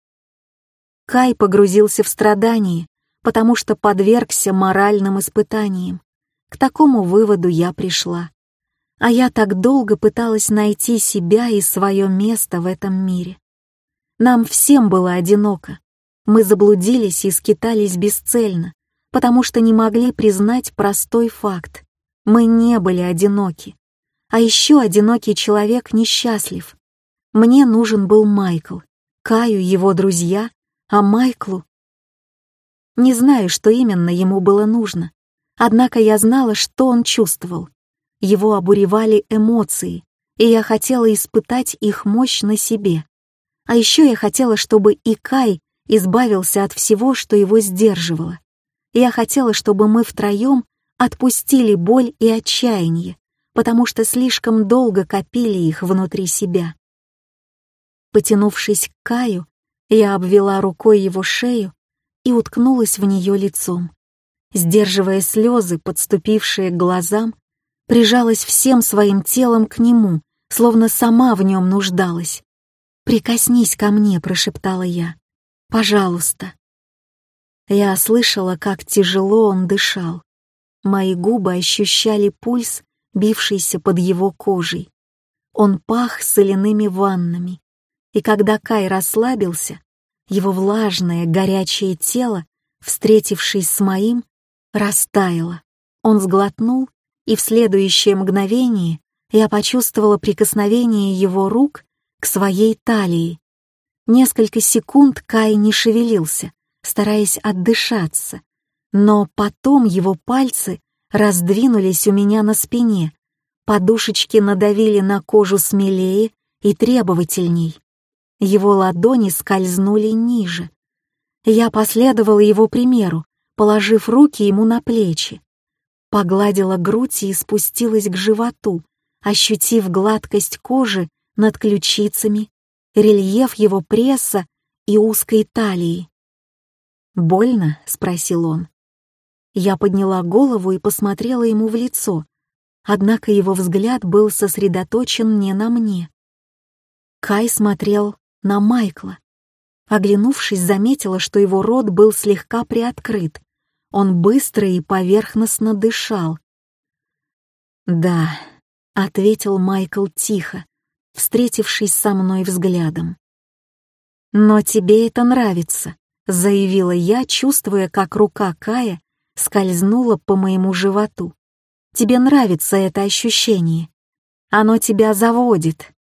Speaker 2: Кай погрузился в страдания, потому что подвергся моральным испытаниям. К такому выводу я пришла. А я так долго пыталась найти себя и свое место в этом мире. Нам всем было одиноко. Мы заблудились и скитались бесцельно, потому что не могли признать простой факт. Мы не были одиноки. А еще одинокий человек несчастлив. Мне нужен был Майкл, Каю его друзья, а Майклу... Не знаю, что именно ему было нужно, однако я знала, что он чувствовал. Его обуревали эмоции, и я хотела испытать их мощь на себе. А еще я хотела, чтобы и Кай избавился от всего, что его сдерживало. Я хотела, чтобы мы втроем отпустили боль и отчаяние, потому что слишком долго копили их внутри себя. Потянувшись к Каю, я обвела рукой его шею и уткнулась в нее лицом. Сдерживая слезы, подступившие к глазам, прижалась всем своим телом к нему, словно сама в нем нуждалась. «Прикоснись ко мне», — прошептала я. «Пожалуйста». Я слышала, как тяжело он дышал. Мои губы ощущали пульс бившийся под его кожей. Он пах соляными ваннами, и когда Кай расслабился, его влажное, горячее тело, встретившись с моим, растаяло. Он сглотнул, и в следующее мгновение я почувствовала прикосновение его рук к своей талии. Несколько секунд Кай не шевелился, стараясь отдышаться, но потом его пальцы раздвинулись у меня на спине, подушечки надавили на кожу смелее и требовательней. Его ладони скользнули ниже. Я последовала его примеру, положив руки ему на плечи. Погладила грудь и спустилась к животу, ощутив гладкость кожи над ключицами, рельеф его пресса и узкой талии. «Больно?» — спросил он. Я подняла голову и посмотрела ему в лицо, однако его взгляд был сосредоточен не на мне. Кай смотрел на Майкла. Оглянувшись, заметила, что его рот был слегка приоткрыт. Он быстро и поверхностно дышал. «Да», — ответил Майкл тихо, встретившись со мной взглядом. «Но тебе это нравится», — заявила я, чувствуя, как рука Кая скользнула по моему животу. Тебе нравится это ощущение. Оно тебя заводит.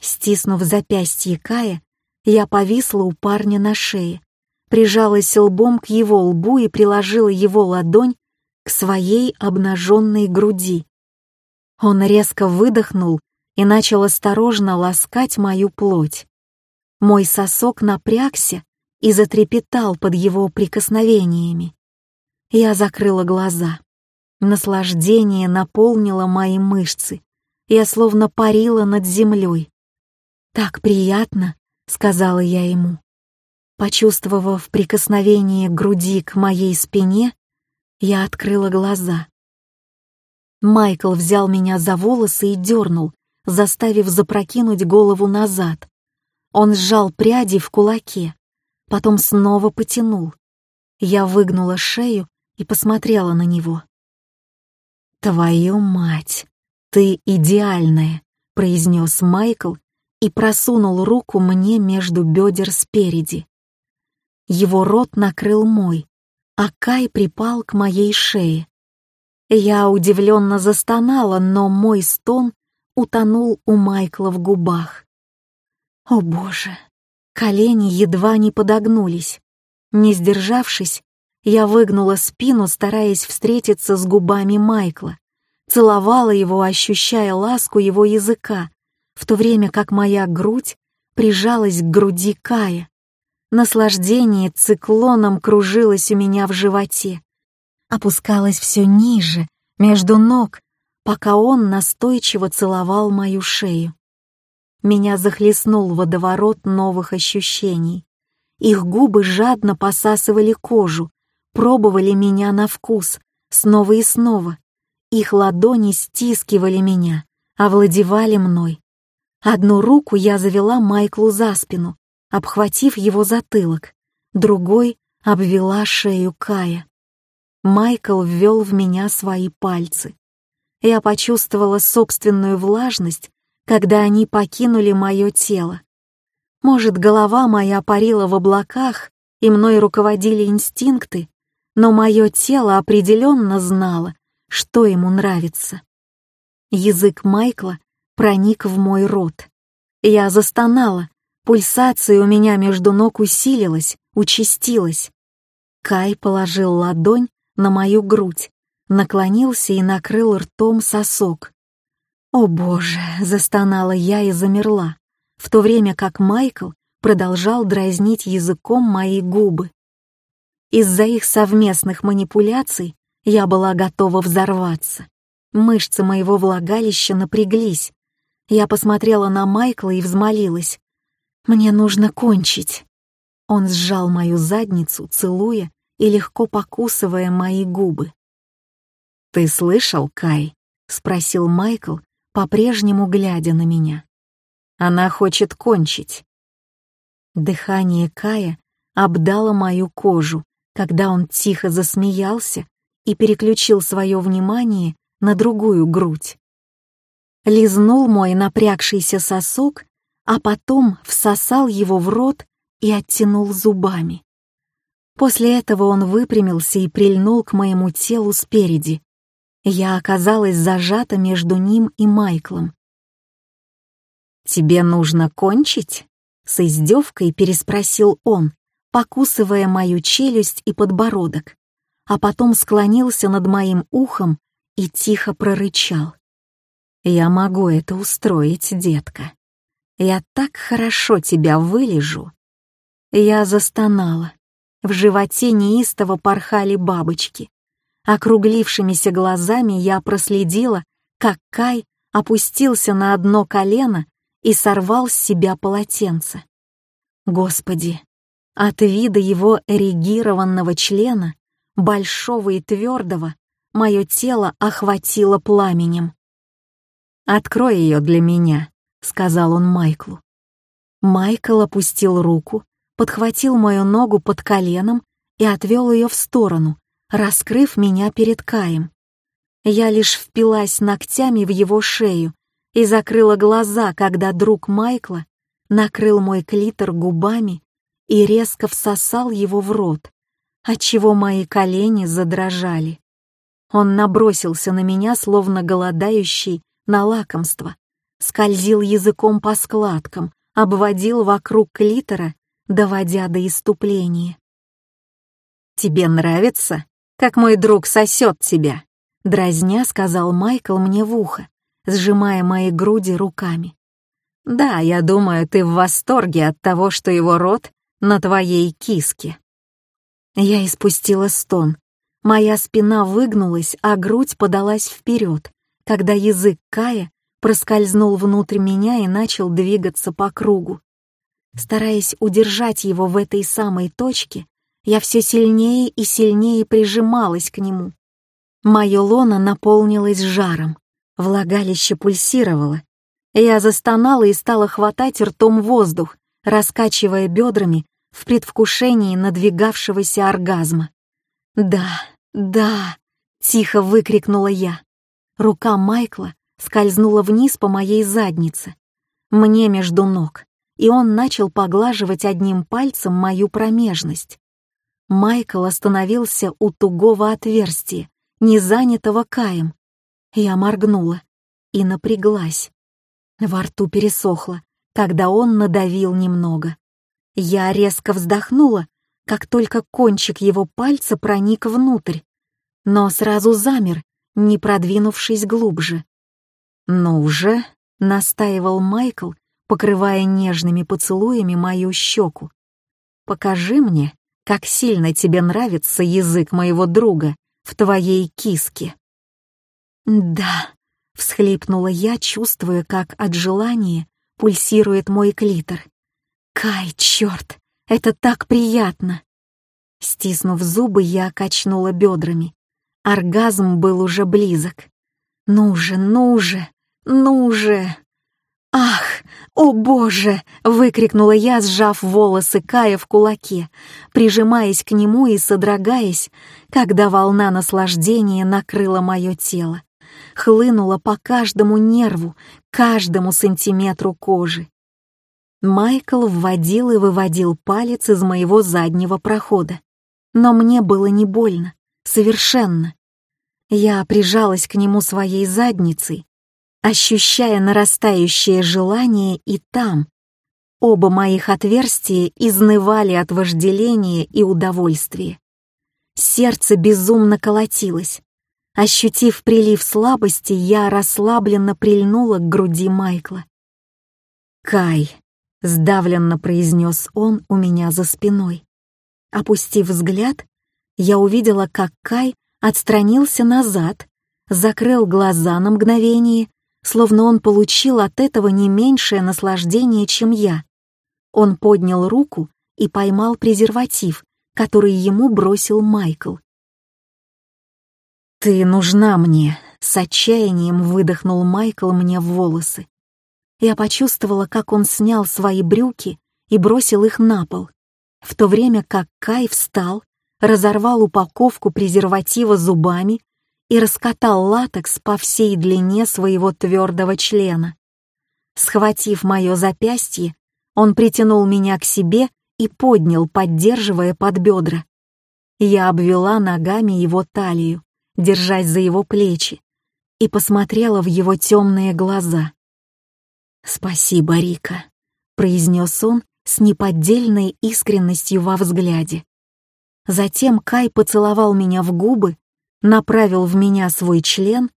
Speaker 2: Стиснув запястье Кая, я повисла у парня на шее, прижалась лбом к его лбу и приложила его ладонь к своей обнаженной груди. Он резко выдохнул и начал осторожно ласкать мою плоть. Мой сосок напрягся и затрепетал под его прикосновениями. Я закрыла глаза. Наслаждение наполнило мои мышцы. Я словно парила над землей. «Так приятно», — сказала я ему. Почувствовав прикосновение груди к моей спине, я открыла глаза. Майкл взял меня за волосы и дернул, заставив запрокинуть голову назад. Он сжал пряди в кулаке, потом снова потянул. Я выгнула шею и посмотрела на него. «Твою мать, ты идеальная», — произнес Майкл и просунул руку мне между бедер спереди. Его рот накрыл мой, а Кай припал к моей шее. Я удивленно застонала, но мой стон утонул у Майкла в губах. О боже, колени едва не подогнулись. Не сдержавшись, я выгнула спину, стараясь встретиться с губами Майкла, целовала его, ощущая ласку его языка, в то время как моя грудь прижалась к груди Кая. Наслаждение циклоном кружилось у меня в животе, опускалось все ниже, между ног, пока он настойчиво целовал мою шею. Меня захлестнул водоворот новых ощущений. Их губы жадно посасывали кожу, пробовали меня на вкус, снова и снова. Их ладони стискивали меня, овладевали мной. Одну руку я завела Майклу за спину, обхватив его затылок, другой обвела шею Кая. Майкл ввел в меня свои пальцы. Я почувствовала собственную влажность, когда они покинули мое тело. Может, голова моя парила в облаках, и мной руководили инстинкты, но мое тело определенно знало, что ему нравится. Язык Майкла проник в мой рот. Я застонала, пульсация у меня между ног усилилась, участилась. Кай положил ладонь на мою грудь, наклонился и накрыл ртом сосок. «О боже!» — застонала я и замерла, в то время как Майкл продолжал дразнить языком мои губы. Из-за их совместных манипуляций я была готова взорваться. Мышцы моего влагалища напряглись. Я посмотрела на Майкла и взмолилась. «Мне нужно кончить». Он сжал мою задницу, целуя и легко покусывая мои губы. «Ты слышал, Кай?» — спросил Майкл, по-прежнему глядя на меня. «Она хочет кончить». Дыхание Кая обдало мою кожу, когда он тихо засмеялся и переключил свое внимание на другую грудь. Лизнул мой напрягшийся сосок, а потом всосал его в рот и оттянул зубами. После этого он выпрямился и прильнул к моему телу спереди. Я оказалась зажата между ним и Майклом. «Тебе нужно кончить?» — с издевкой переспросил он, покусывая мою челюсть и подбородок, а потом склонился над моим ухом и тихо прорычал. «Я могу это устроить, детка. Я так хорошо тебя вылежу». Я застонала. В животе неистово порхали бабочки. Округлившимися глазами я проследила, как Кай опустился на одно колено и сорвал с себя полотенце. Господи, от вида его эрегированного члена, большого и твердого, мое тело охватило пламенем. «Открой ее для меня», — сказал он Майклу. Майкл опустил руку, подхватил мою ногу под коленом и отвел ее в сторону, раскрыв меня перед Каем. Я лишь впилась ногтями в его шею и закрыла глаза, когда друг Майкла накрыл мой клитор губами и резко всосал его в рот, отчего мои колени задрожали. Он набросился на меня, словно голодающий на лакомство, скользил языком по складкам, обводил вокруг клитора, доводя до иступления. «Тебе нравится, как мой друг сосет тебя?» Дразня сказал Майкл мне в ухо, сжимая мои груди руками. «Да, я думаю, ты в восторге от того, что его рот на твоей киске». Я испустила стон. Моя спина выгнулась, а грудь подалась вперед, когда язык Кая проскользнул внутрь меня и начал двигаться по кругу. Стараясь удержать его в этой самой точке, я все сильнее и сильнее прижималась к нему. Мое лоно наполнилось жаром, влагалище пульсировало. Я застонала и стала хватать ртом воздух, раскачивая бедрами в предвкушении надвигавшегося оргазма. «Да, да!» — тихо выкрикнула я. Рука Майкла скользнула вниз по моей заднице, мне между ног, и он начал поглаживать одним пальцем мою промежность. Майкл остановился у тугого отверстия, не занятого Каем. Я моргнула и напряглась. Во рту пересохло, когда он надавил немного. Я резко вздохнула, как только кончик его пальца проник внутрь, но сразу замер, не продвинувшись глубже. «Ну уже», — настаивал Майкл, покрывая нежными поцелуями мою щеку. «Покажи мне, как сильно тебе нравится язык моего друга в твоей киске». «Да», — всхлипнула я, чувствуя, как от желания пульсирует мой клитор. «Кай, черт, это так приятно!» Стиснув зубы, я качнула бедрами. Оргазм был уже близок. «Ну же, ну же, ну же!» «Ах, о боже!» — выкрикнула я, сжав волосы Кая в кулаке, прижимаясь к нему и содрогаясь, когда волна наслаждения накрыла мое тело, хлынула по каждому нерву, каждому сантиметру кожи. Майкл вводил и выводил палец из моего заднего прохода, но мне было не больно, совершенно. Я прижалась к нему своей задницей, ощущая нарастающее желание и там. Оба моих отверстия изнывали от вожделения и удовольствия. Сердце безумно колотилось. Ощутив прилив слабости, я расслабленно прильнула к груди Майкла. «Кай», — сдавленно произнес он у меня за спиной. Опустив взгляд, я увидела, как Кай отстранился назад, закрыл глаза на мгновение словно он получил от этого не меньшее наслаждение, чем я. Он поднял руку и поймал презерватив, который ему бросил Майкл. «Ты нужна мне», — с отчаянием выдохнул Майкл мне в волосы. Я почувствовала, как он снял свои брюки и бросил их на пол, в то время как Кай встал, разорвал упаковку презерватива зубами и раскатал латекс по всей длине своего твердого члена. Схватив мое запястье, он притянул меня к себе и поднял, поддерживая под бедра. Я обвела ногами его талию, держась за его плечи, и посмотрела в его темные глаза. «Спасибо, Рика», — произнес он с неподдельной искренностью во взгляде. Затем Кай поцеловал меня в губы направил в меня свой член,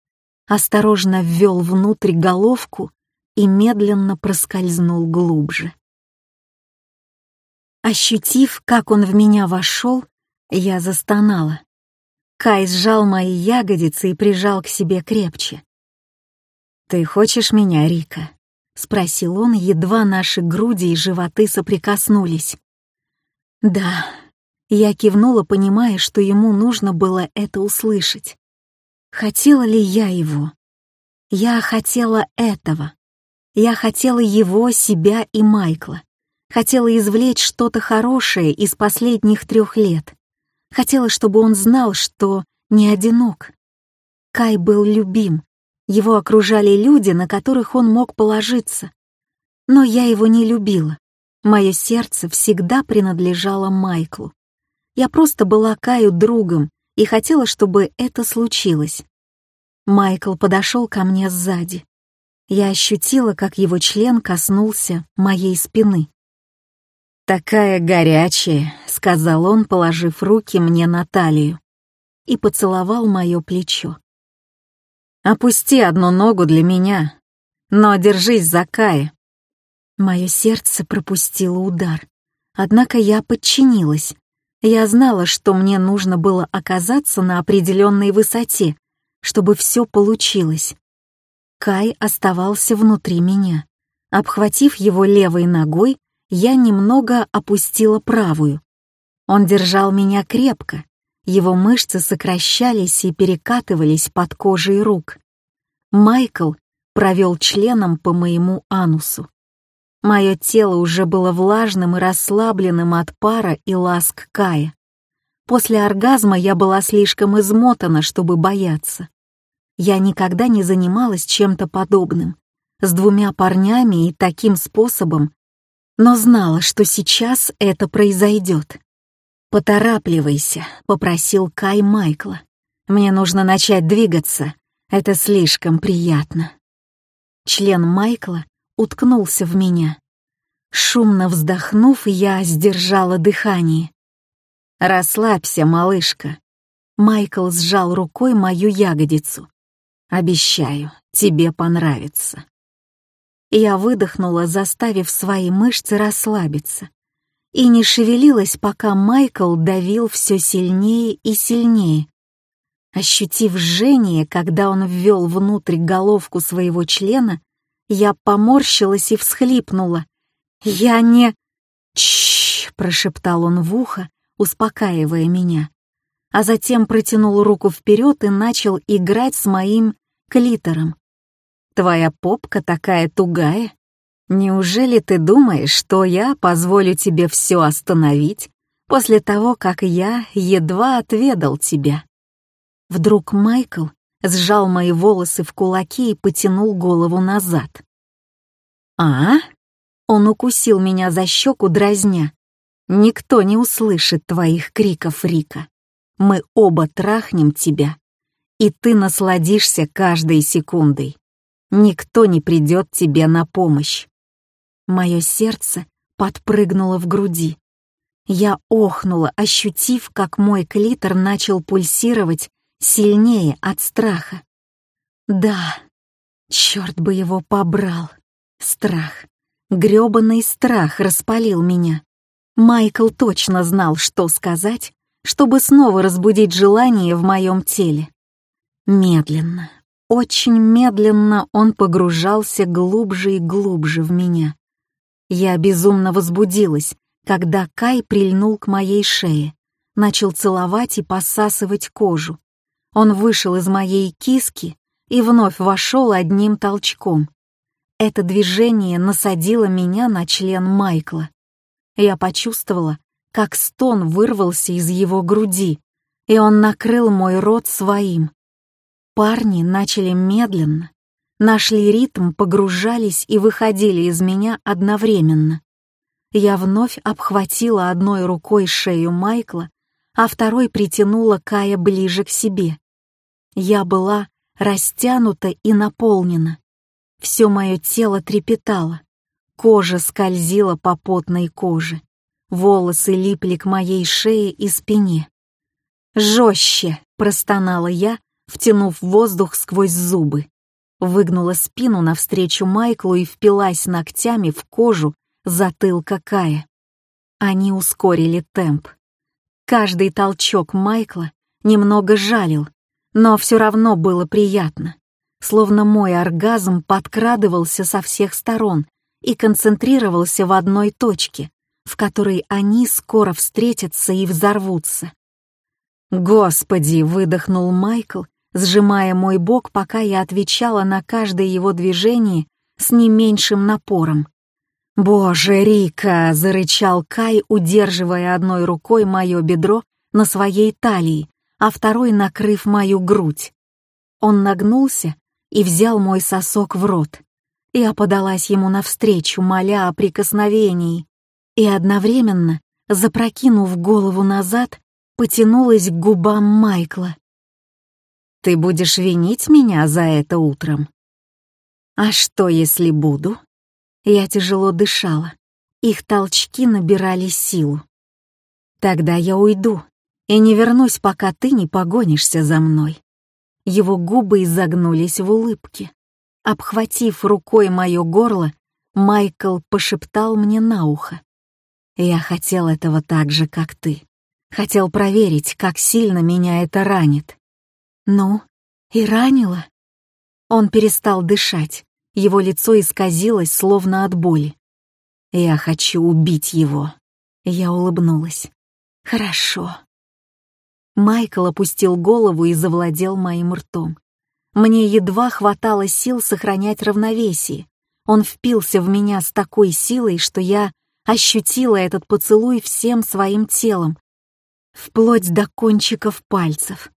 Speaker 2: осторожно ввел внутрь головку и медленно проскользнул глубже. Ощутив, как он в меня вошел, я застонала. Кай сжал мои ягодицы и прижал к себе крепче. «Ты хочешь меня, Рика?» — спросил он, едва наши груди и животы соприкоснулись. «Да», я кивнула, понимая, что ему нужно было это услышать. Хотела ли я его? Я хотела этого. Я хотела его, себя и Майкла. Хотела извлечь что-то хорошее из последних трех лет. Хотела, чтобы он знал, что не одинок. Кай был любим. Его окружали люди, на которых он мог положиться. Но я его не любила. Мое сердце всегда принадлежало Майклу. Я просто была Каю другом и хотела, чтобы это случилось. Майкл подошел ко мне сзади. Я ощутила, как его член коснулся моей спины. «Такая горячая», — сказал он, положив руки мне на талию, и поцеловал мое плечо. «Опусти одну ногу для меня, но держись за Кая». Мое сердце пропустило удар, однако я подчинилась, я знала, что мне нужно было оказаться на определенной высоте, чтобы все получилось. Кай оставался внутри меня. Обхватив его левой ногой, я немного опустила правую. Он держал меня крепко, его мышцы сокращались и перекатывались под кожей рук. Майкл провел членом по моему анусу. Мое тело уже было влажным и расслабленным от пара и ласк Кая. После оргазма я была слишком измотана, чтобы бояться. Я никогда не занималась чем-то подобным, с двумя парнями и таким способом, но знала, что сейчас это произойдет. «Поторапливайся», — попросил Кай Майкла. «Мне нужно начать двигаться. Это слишком приятно». Член Майкла уткнулся в меня. Шумно вздохнув, я сдержала дыхание. «Расслабься, малышка». Майкл сжал рукой мою ягодицу. «Обещаю, тебе понравится». Я выдохнула, заставив свои мышцы расслабиться. И не шевелилась, пока Майкл давил все сильнее и сильнее. Ощутив жжение, когда он ввел внутрь головку своего члена, я поморщилась и всхлипнула. «Я не...» «Чш!» — прошептал он в ухо, успокаивая меня. А затем протянул руку вперед и начал играть с моим клитором. Твоя попка такая тугая. Неужели ты думаешь, что я позволю тебе все остановить после того, как я едва отведал тебя?» Вдруг Майкл сжал мои волосы в кулаки и потянул голову назад. «А?» Он укусил меня за щеку, дразня. «Никто не услышит твоих криков, Рика. Мы оба трахнем тебя, и ты насладишься каждой секундой. Никто не придет тебе на помощь. Мое сердце подпрыгнуло в груди. Я охнула, ощутив, как мой клитор начал пульсировать сильнее от страха. Да, черт бы его побрал. Страх. грёбаный страх распалил меня. Майкл точно знал, что сказать, чтобы снова разбудить желание в моем теле. Медленно, очень медленно он погружался глубже и глубже в меня. Я безумно возбудилась, когда Кай прильнул к моей шее, начал целовать и посасывать кожу. Он вышел из моей киски и вновь вошел одним толчком. Это движение насадило меня на член Майкла. Я почувствовала, как стон вырвался из его груди, и он накрыл мой рот своим. Парни начали медленно, нашли ритм, погружались и выходили из меня одновременно. Я вновь обхватила одной рукой шею Майкла, а второй притянула Кая ближе к себе. Я была растянута и наполнена. Все мое тело трепетало, кожа скользила по потной коже, волосы липли к моей шее и спине. «Жестче!» — простонала я, втянув воздух сквозь зубы. Выгнула спину навстречу Майклу и впилась ногтями в кожу затылка Кая. Они ускорили темп. Каждый толчок Майкла немного жалил, но все равно было приятно. Словно мой оргазм подкрадывался со всех сторон и концентрировался в одной точке, в которой они скоро встретятся и взорвутся. «Господи!» — выдохнул Майкл сжимая мой бок, пока я отвечала на каждое его движение с не меньшим напором. «Боже, Рика!» — зарычал Кай, удерживая одной рукой мое бедро на своей талии, а второй накрыв мою грудь. Он нагнулся и взял мой сосок в рот. Я подалась ему навстречу, моля о прикосновении, и одновременно, запрокинув голову назад, потянулась к губам Майкла. Ты будешь винить меня за это утром? А что, если буду? Я тяжело дышала. Их толчки набирали силу. Тогда я уйду и не вернусь, пока ты не погонишься за мной. Его губы изогнулись в улыбке. Обхватив рукой мое горло, Майкл пошептал мне на ухо. «Я хотел этого так же, как ты. Хотел проверить, как сильно меня это ранит. «Ну, и ранила?» Он перестал дышать, его лицо исказилось, словно от боли. «Я хочу убить его». Я улыбнулась. «Хорошо». Майкл опустил голову и завладел моим ртом. Мне едва хватало сил сохранять равновесие. Он впился в меня с такой силой, что я ощутила этот поцелуй всем своим телом, вплоть до кончиков пальцев.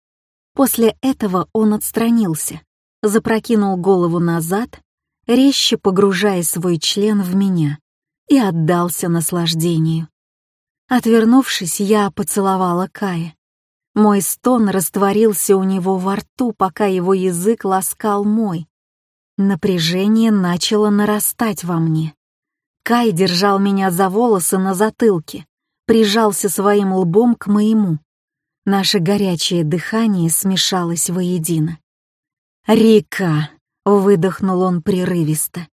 Speaker 2: После этого он отстранился, запрокинул голову назад, резче погружая свой член в меня, и отдался наслаждению. Отвернувшись, я поцеловала Кая. Мой стон растворился у него во рту, пока его язык ласкал мой. Напряжение начало нарастать во мне. Кай держал меня за волосы на затылке, прижался своим лбом к моему. Наше горячее дыхание смешалось воедино. «Рика!» — выдохнул он прерывисто.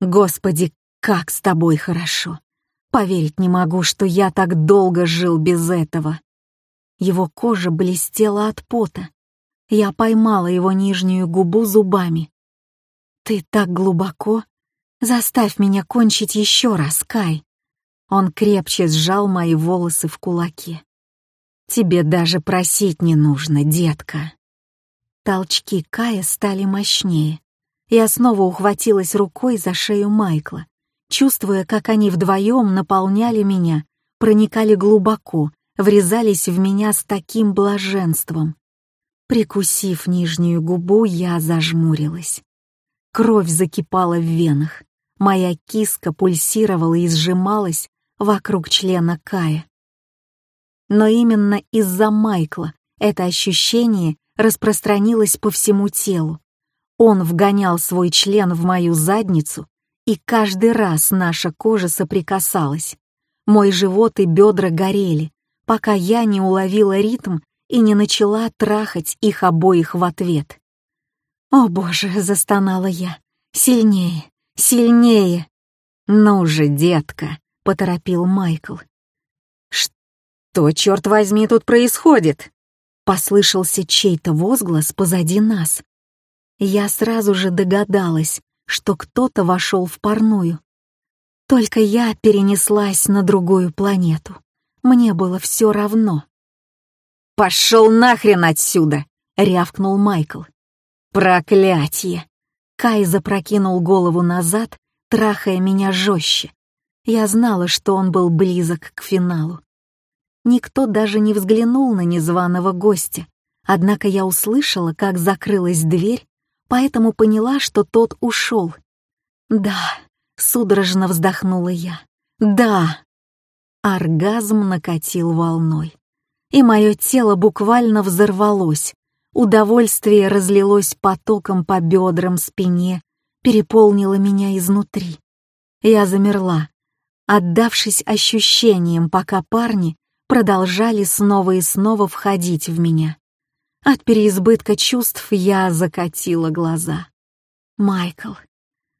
Speaker 2: «Господи, как с тобой хорошо! Поверить не могу, что я так долго жил без этого!» Его кожа блестела от пота. Я поймала его нижнюю губу зубами. «Ты так глубоко? Заставь меня кончить еще раз, Кай!» Он крепче сжал мои волосы в кулаке. Тебе даже просить не нужно, детка. Толчки Кая стали мощнее. Я снова ухватилась рукой за шею Майкла, чувствуя, как они вдвоем наполняли меня, проникали глубоко, врезались в меня с таким блаженством. Прикусив нижнюю губу, я зажмурилась. Кровь закипала в венах. Моя киска пульсировала и сжималась вокруг члена Кая. Но именно из-за Майкла это ощущение распространилось по всему телу. Он вгонял свой член в мою задницу, и каждый раз наша кожа соприкасалась. Мой живот и бедра горели, пока я не уловила ритм и не начала трахать их обоих в ответ. «О боже!» — застонала я. «Сильнее! Сильнее!» «Ну же, детка!» — поторопил Майкл. «Что, черт возьми, тут происходит?» Послышался чей-то возглас позади нас. Я сразу же догадалась, что кто-то вошел в парную. Только я перенеслась на другую планету. Мне было все равно. «Пошел нахрен отсюда!» — рявкнул Майкл. «Проклятье!» Кай запрокинул голову назад, трахая меня жестче. Я знала, что он был близок к финалу. Никто даже не взглянул на незваного гостя, однако я услышала, как закрылась дверь, поэтому поняла, что тот ушел. «Да», — судорожно вздохнула я, «да». Оргазм накатил волной, и мое тело буквально взорвалось. Удовольствие разлилось потоком по бедрам, спине, переполнило меня изнутри. Я замерла, отдавшись ощущениям, пока парни продолжали снова и снова входить в меня. От переизбытка чувств я закатила глаза. Майкл,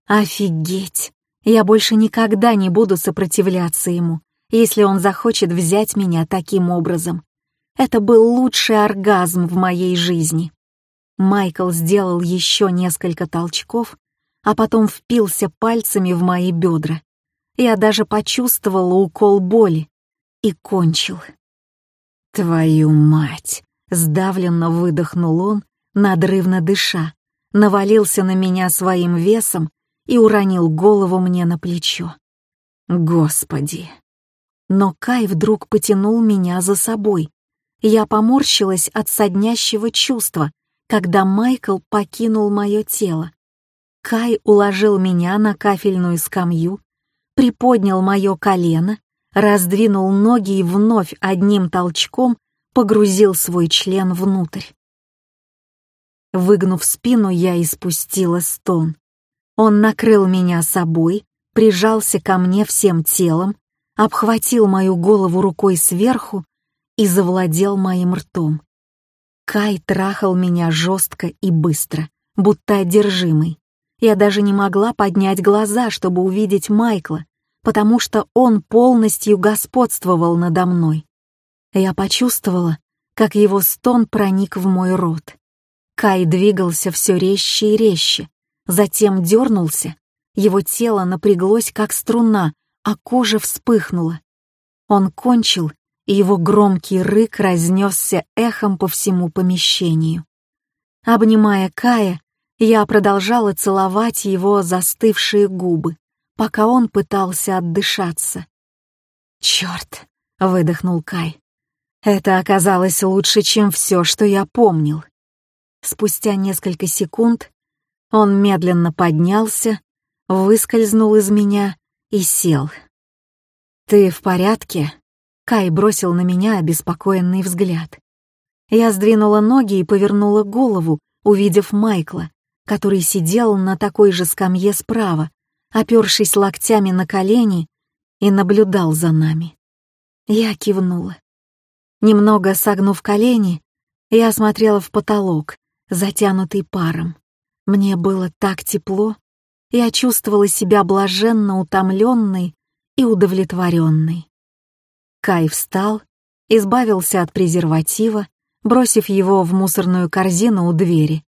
Speaker 2: офигеть! Я больше никогда не буду сопротивляться ему, если он захочет взять меня таким образом. Это был лучший оргазм в моей жизни. Майкл сделал еще несколько толчков, а потом впился пальцами в мои бедра. Я даже почувствовала укол боли, и кончил. «Твою мать!» — сдавленно выдохнул он, надрывно дыша, навалился на меня своим весом и уронил голову мне на плечо. «Господи!» Но Кай вдруг потянул меня за собой. Я поморщилась от соднящего чувства, когда Майкл покинул мое тело. Кай уложил меня на кафельную скамью, приподнял мое колено раздвинул ноги и вновь одним толчком погрузил свой член внутрь. Выгнув спину, я испустила стон. Он накрыл меня собой, прижался ко мне всем телом, обхватил мою голову рукой сверху и завладел моим ртом. Кай трахал меня жестко и быстро, будто одержимый. Я даже не могла поднять глаза, чтобы увидеть Майкла, потому что он полностью господствовал надо мной. Я почувствовала, как его стон проник в мой рот. Кай двигался все резче и резче, затем дернулся, его тело напряглось, как струна, а кожа вспыхнула. Он кончил, и его громкий рык разнесся эхом по всему помещению. Обнимая Кая, я продолжала целовать его застывшие губы пока он пытался отдышаться. «Черт!» — выдохнул Кай. «Это оказалось лучше, чем все, что я помнил». Спустя несколько секунд он медленно поднялся, выскользнул из меня и сел, «Ты в порядке?» Кай бросил на меня обеспокоенный взгляд. Я сдвинула ноги и повернула голову, увидев Майкла, который сидел на такой же скамье справа, опершись локтями на колени, и наблюдал за нами. Я кивнула. Немного согнув колени, я смотрела в потолок, затянутый паром. Мне было так тепло, я чувствовала себя блаженно утомленной и удовлетворенной. Кай встал, избавился от презерватива, бросив его в мусорную корзину у двери,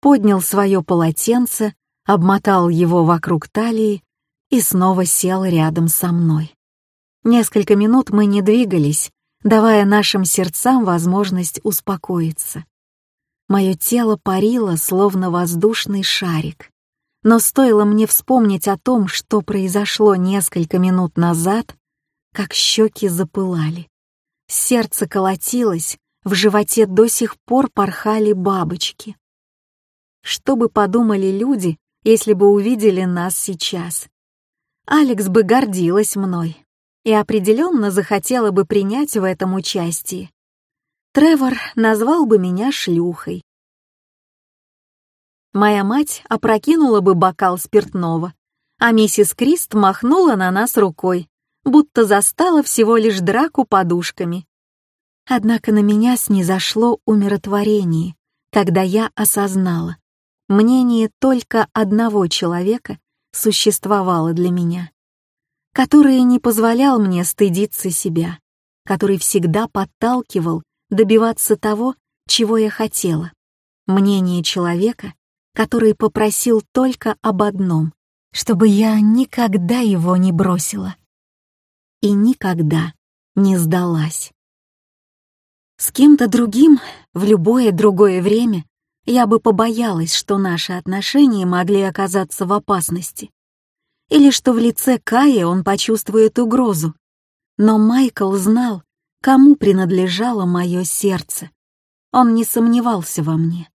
Speaker 2: поднял свое полотенце, обмотал его вокруг талии и снова сел рядом со мной. Несколько минут мы не двигались, давая нашим сердцам возможность успокоиться. Мое тело парило, словно воздушный шарик. Но стоило мне вспомнить о том, что произошло несколько минут назад, как щеки запылали. Сердце колотилось, в животе до сих пор порхали бабочки. Что бы подумали люди, если бы увидели нас сейчас? Алекс бы гордилась мной и определенно захотела бы принять в этом участие. Тревор назвал бы меня шлюхой, моя мать опрокинула бы бокал спиртного, а миссис Крист махнула на нас рукой, будто застала всего лишь драку подушками. Однако на меня снизошло умиротворение, когда я осознала, мнение только одного человека существовало для меня, который не позволял мне стыдиться себя, который всегда подталкивал добиваться того, чего я хотела. Мнение человека, который попросил только об одном, чтобы я никогда его не бросила и никогда не сдалась. С кем-то другим в любое другое время я бы побоялась, что наши отношения могли оказаться в опасности, или что в лице Кая он почувствует угрозу. Но Майкл знал, кому принадлежало мое сердце. Он не сомневался во мне.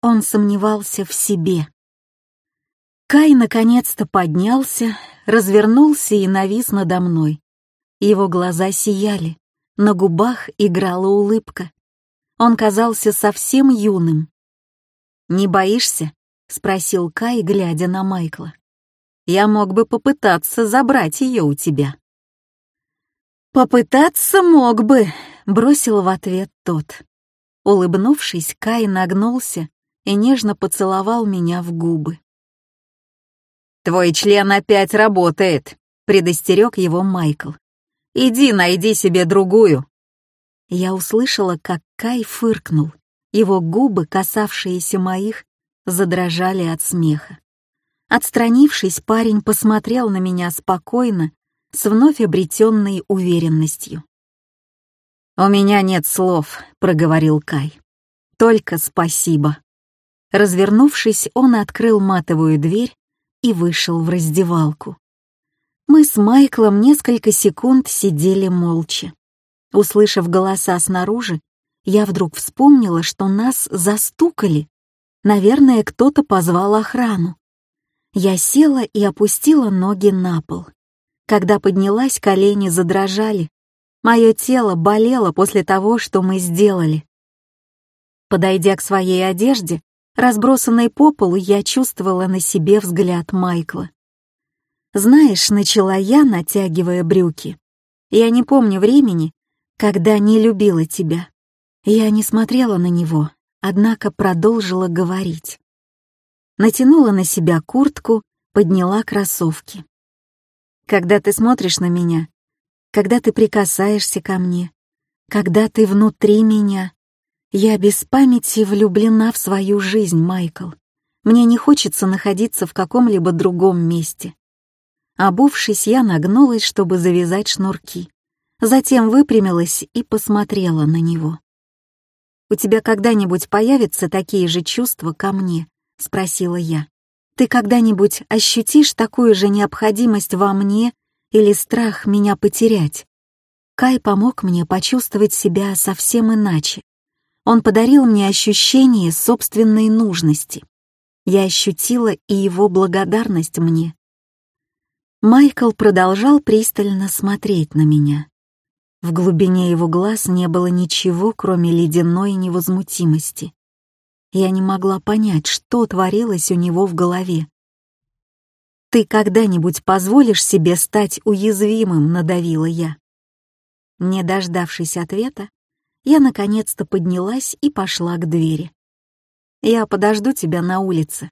Speaker 2: Он сомневался в себе. Кай наконец-то поднялся, развернулся и навис надо мной. Его глаза сияли, на губах играла улыбка. Он казался совсем юным. «Не боишься?» — спросил Кай, глядя на Майкла. «Я мог бы попытаться забрать ее у тебя». «Попытаться мог бы», — бросил в ответ тот. Улыбнувшись, Кай нагнулся и нежно поцеловал меня в губы. «Твой член опять работает», — предостерег его Майкл. «Иди, найди себе другую». Я услышала, как Кай фыркнул. Его губы, касавшиеся моих, задрожали от смеха. Отстранившись, парень посмотрел на меня спокойно, с вновь обретенной уверенностью. «У меня нет слов», — проговорил Кай. «Только спасибо». Развернувшись, он открыл матовую дверь и вышел в раздевалку. Мы с Майклом несколько секунд сидели молча. Услышав голоса снаружи, я вдруг вспомнила, что нас застукали. Наверное, кто-то позвал охрану. Я села и опустила ноги на пол. Когда поднялась, колени задрожали. Мое тело болело после того, что мы сделали. Подойдя к своей одежде, Разбросанной по полу, я чувствовала на себе взгляд Майкла. «Знаешь», — начала я, натягивая брюки, «я не помню времени, когда не любила тебя». Я не смотрела на него, однако продолжила говорить. Натянула на себя куртку, подняла кроссовки. «Когда ты смотришь на меня, когда ты прикасаешься ко мне, когда ты внутри меня, я без памяти влюблена в свою жизнь, Майкл. Мне не хочется находиться в каком-либо другом месте. Обувшись, я нагнулась, чтобы завязать шнурки. Затем выпрямилась и посмотрела на него. «У тебя когда-нибудь появятся такие же чувства ко мне?» — спросила я. «Ты когда-нибудь ощутишь такую же необходимость во мне или страх меня потерять?» Кай помог мне почувствовать себя совсем иначе, он подарил мне ощущение собственной нужности. Я ощутила и его благодарность мне. Майкл продолжал пристально смотреть на меня. В глубине его глаз не было ничего, кроме ледяной невозмутимости. Я не могла понять, что творилось у него в голове. «Ты когда-нибудь позволишь себе стать уязвимым?» — надавила я. Не дождавшись ответа, я наконец-то поднялась и пошла к двери. «Я подожду тебя на улице»,